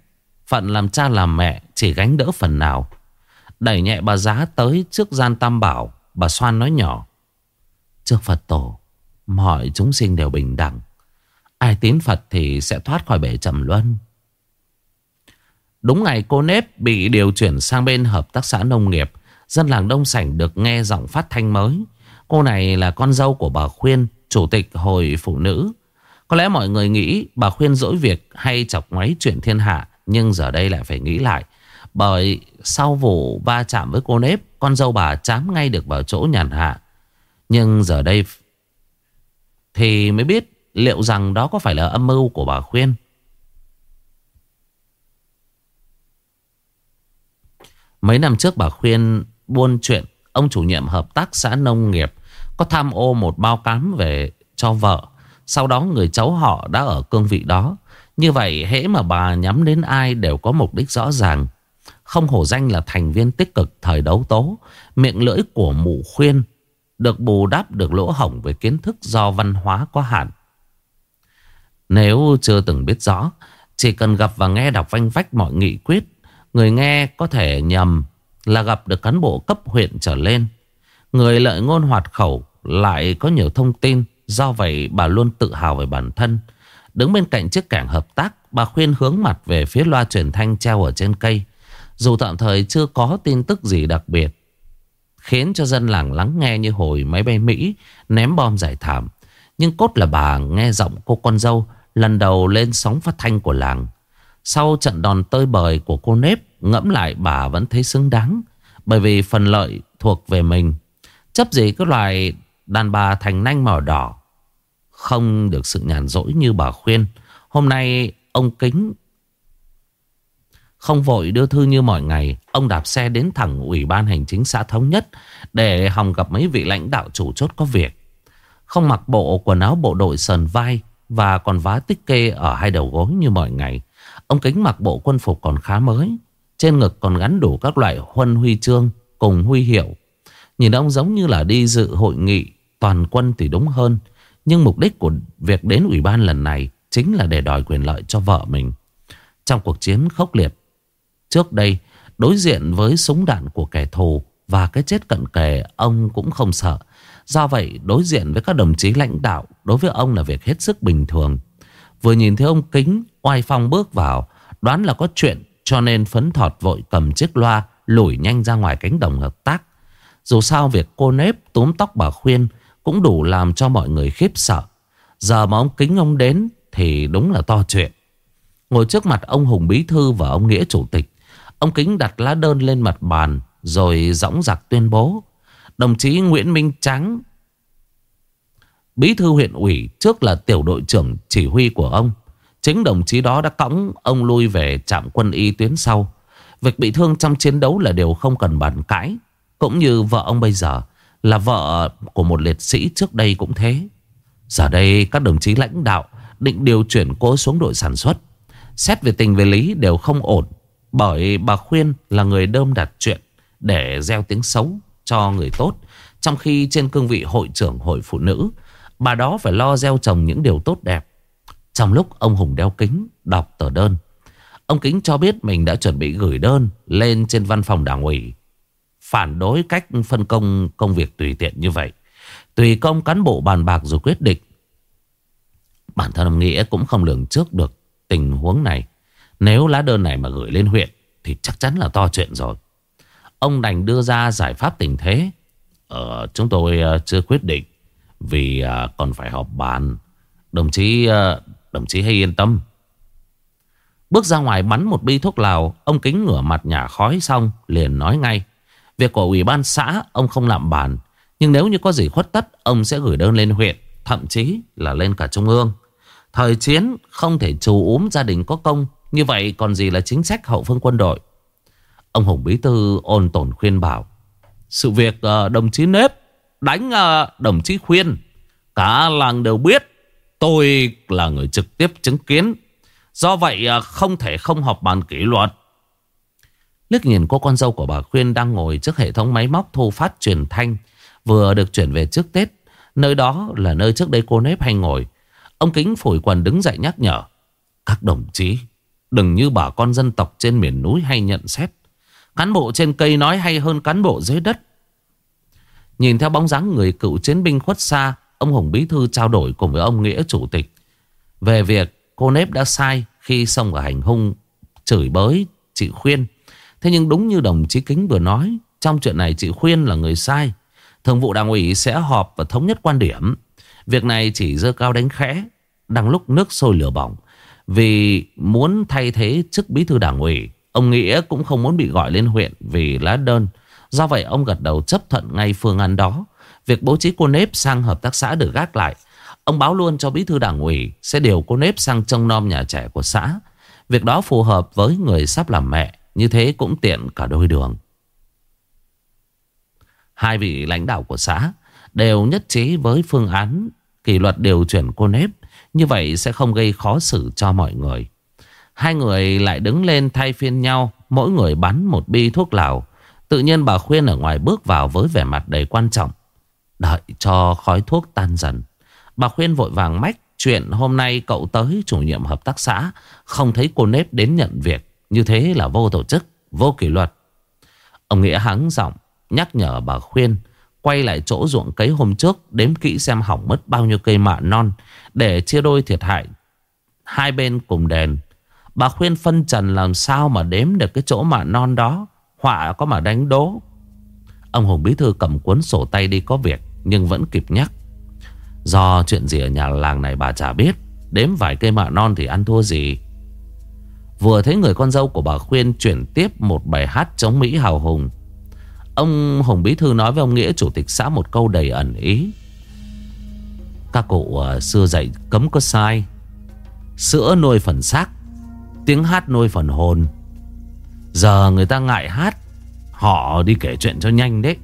Phận làm cha làm mẹ Chỉ gánh đỡ phần nào. Đẩy nhẹ bà giá tới trước gian tam bảo, Bà Soan nói nhỏ, Trước Phật tổ, Mọi chúng sinh đều bình đẳng. Ai tín Phật thì sẽ thoát khỏi bể trầm luân. Đúng ngày cô nếp bị điều chuyển sang bên hợp tác xã nông nghiệp, Dân làng Đông Sảnh được nghe giọng phát thanh mới. Cô này là con dâu của bà Khuyên, Chủ tịch Hội Phụ Nữ. Có lẽ mọi người nghĩ bà Khuyên dỗi việc hay chọc ngoáy chuyện thiên hạ, Nhưng giờ đây lại phải nghĩ lại. Bởi sau vụ va chạm với cô nếp, Con dâu bà chám ngay được vào chỗ nhàn hạ. Nhưng giờ đây Thì mới biết liệu rằng đó có phải là âm mưu của bà Khuyên. Mấy năm trước bà Khuyên buôn chuyện, Ông chủ nhiệm hợp tác xã nông nghiệp Có tham ô một bao cám về cho vợ. Sau đó người cháu họ đã ở cương vị đó. Như vậy, hễ mà bà nhắm đến ai đều có mục đích rõ ràng. Không hổ danh là thành viên tích cực thời đấu tố. Miệng lưỡi của mụ khuyên Được bù đắp được lỗ hổng về kiến thức do văn hóa có hạn. Nếu chưa từng biết rõ, Chỉ cần gặp và nghe đọc vanh vách mọi nghị quyết Người nghe có thể nhầm là gặp được cán bộ cấp huyện trở lên. Người lợi ngôn hoạt khẩu lại có nhiều thông tin, Do vậy bà luôn tự hào về bản thân. Đứng bên cạnh chiếc cảng hợp tác, Bà khuyên hướng mặt về phía loa truyền thanh treo ở trên cây. Dù tạm thời chưa có tin tức gì đặc biệt, Khiến cho dân làng lắng nghe như hồi máy bay Mỹ Ném bom giải thảm. Nhưng cốt là bà nghe giọng cô con dâu, Lần đầu lên sóng phát thanh của làng. Sau trận đòn tơi bời của cô nếp, Ngẫm lại bà vẫn thấy xứng đáng, Bởi vì phần lợi thuộc về mình. Chấp gì cái loài đàn bà thành nanh màu đỏ. Không được sự nhàn rỗi như bà khuyên. Hôm nay ông Kính không vội đưa thư như mọi ngày. Ông đạp xe đến thẳng Ủy ban Hành chính xã Thống Nhất Để hòng gặp mấy vị lãnh đạo chủ chốt có việc. Không mặc bộ quần áo bộ đội sờn vai Và còn vá tích kê ở hai đầu gối như mọi ngày. Ông Kính mặc bộ quân phục còn khá mới, Trên ngực còn gắn đủ các loại huân huy chương Cùng huy hiệu. Nhìn ông giống như là đi dự hội nghị Toàn quân thì đúng hơn, Nhưng mục đích của việc đến ủy ban lần này Chính là để đòi quyền lợi cho vợ mình. Trong cuộc chiến khốc liệt, Trước đây, đối diện với súng đạn của kẻ thù Và cái chết cận kề, ông cũng không sợ. Do vậy, đối diện với các đồng chí lãnh đạo, Đối với ông là việc hết sức bình thường. Vừa nhìn thấy ông Kính, Oai Phong bước vào, Đoán là có chuyện, cho nên phấn thọt vội cầm chiếc loa, Lủi nhanh ra ngoài cánh đồng hợp tác. Dù sao việc cô nếp túm tóc bà khuyên Cũng đủ làm cho mọi người khiếp sợ. Giờ mà ông Kính ông đến Thì đúng là to chuyện. Ngồi trước mặt ông Hùng Bí Thư và ông Nghĩa Chủ tịch, Ông Kính đặt lá đơn lên mặt bàn, Rồi dõng dạc tuyên bố. Đồng chí Nguyễn Minh Trắng Bí thư huyện ủy Trước là tiểu đội trưởng chỉ huy của ông. Chính đồng chí đó đã cõng ông lui về trạm quân y tuyến sau. Việc bị thương trong chiến đấu là điều không cần bàn cãi. Cũng như vợ ông bây giờ Là vợ của một liệt sĩ trước đây cũng thế. Giờ đây các đồng chí lãnh đạo Định điều chuyển cô xuống đội sản xuất. Xét về tình về lý đều không ổn bởi bà khuyên là người đơm đặt chuyện để gieo tiếng xấu cho người tốt. Trong khi trên cương vị hội trưởng hội phụ nữ, bà đó phải lo gieo trồng những điều tốt đẹp. Trong lúc ông Hùng đeo kính đọc tờ đơn, ông Kính cho biết mình đã chuẩn bị gửi đơn lên trên văn phòng đảng ủy. Phản đối cách phân công công việc tùy tiện như vậy. Tùy công cán bộ bàn bạc rồi quyết định. Bản thân ông Nghĩa cũng không lường trước được tình huống này. Nếu lá đơn này mà gửi lên huyện Thì chắc chắn là to chuyện rồi Ông đành đưa ra giải pháp tình thế ờ, Chúng tôi ờ, chưa quyết định vì à, còn phải họp bàn. Đồng chí à, Đồng chí hãy yên tâm. Bước ra ngoài bắn một bi thuốc lào, Ông kính ngửa mặt nhả khói xong, Liền nói ngay. Việc của ủy ban xã, ông không làm bàn. Nhưng nếu như có gì khuất tất, Ông sẽ gửi đơn lên huyện, Thậm chí là lên cả trung ương. Thời chiến không thể trù úm gia đình có công, như vậy còn gì là chính sách hậu phương quân đội? Ông Hùng Bí Thư ôn tồn khuyên bảo, Sự việc à, đồng chí nếp Đánh uh, đồng chí khuyên. Cả làng đều biết Tôi là người trực tiếp chứng kiến. Do vậy uh, không thể không họp bàn kỷ luật. Liếc nhìn cô con dâu của bà Khuyên Đang ngồi trước hệ thống máy móc thu phát truyền thanh Vừa được chuyển về trước Tết. Nơi đó là nơi trước đây cô nếp hay ngồi. Ông Kính phủi quần đứng dậy nhắc nhở. Các đồng chí Đừng như bà con dân tộc trên miền núi hay nhận xét. Cán bộ trên cây nói hay hơn cán bộ dưới đất. Nhìn theo bóng dáng người cựu chiến binh khuất xa, Ông Hùng Bí Thư trao đổi cùng với ông Nghĩa Chủ tịch. Về việc cô nếp đã sai khi xông vào hành hung, Chửi bới chị Khuyên. Thế nhưng đúng như đồng chí Kính vừa nói, Trong chuyện này chị Khuyên là người sai. Thường vụ đảng ủy sẽ họp và thống nhất quan điểm. Việc này chỉ dơ cao đánh khẽ Đang lúc nước sôi lửa bỏng. Vì muốn thay thế chức bí thư đảng ủy, Ông Nghĩa cũng không muốn bị gọi lên huyện Vì lá đơn. Do vậy, ông gật đầu chấp thuận ngay phương án đó. Việc bố trí cô nếp sang hợp tác xã được gác lại, Ông báo luôn cho bí thư đảng ủy Sẽ điều cô nếp sang trông nom nhà trẻ của xã. Việc đó phù hợp với người sắp làm mẹ, Như thế cũng tiện cả đôi đường. Hai vị lãnh đạo của xã Đều nhất trí với phương án Kỷ luật điều chuyển cô nếp, như vậy sẽ không gây khó xử cho mọi người. Hai người lại đứng lên thay phiên nhau, Mỗi người bắn một bi thuốc lào. Tự nhiên bà Khuyên ở ngoài bước vào với vẻ mặt đầy quan trọng. Đợi cho khói thuốc tan dần. Bà Khuyên vội vàng mách, Chuyện hôm nay cậu tới chủ nhiệm hợp tác xã, Không thấy cô nếp đến nhận việc. Như thế là vô tổ chức, Vô kỷ luật. Ông Nghĩa hắng giọng, Nhắc nhở bà Khuyên, Quay lại chỗ ruộng cấy hôm trước, Đếm kỹ xem hỏng mất bao nhiêu cây mạ non, Để chia đôi thiệt hại. Hai bên cùng đền. Bà khuyên phân trần làm sao mà đếm được cái chỗ mạ non đó. Họa có mà đánh đố. Ông Hùng Bí Thư cầm cuốn sổ tay đi có việc, Nhưng vẫn kịp nhắc. Do chuyện gì ở nhà làng này bà chả biết, Đếm vài cây mạ non thì ăn thua gì. Vừa thấy người con dâu của bà Khuyên chuyển tiếp một bài hát chống Mỹ hào hùng, Ông Hùng Bí Thư nói với ông Nghĩa, chủ tịch xã, một câu đầy ẩn ý. Các cụ ờ, xưa dạy cấm có sai, Sữa nuôi phần xác, Tiếng hát nuôi phần hồn. Giờ người ta ngại hát, Họ đi kể chuyện cho nhanh đấy.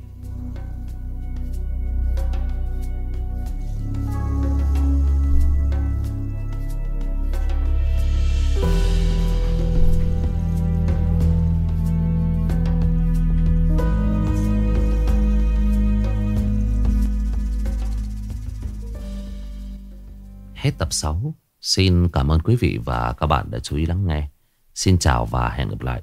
Hết tập 6 Xin cảm ơn quý vị và các bạn đã chú ý lắng nghe. Xin chào và hẹn gặp lại.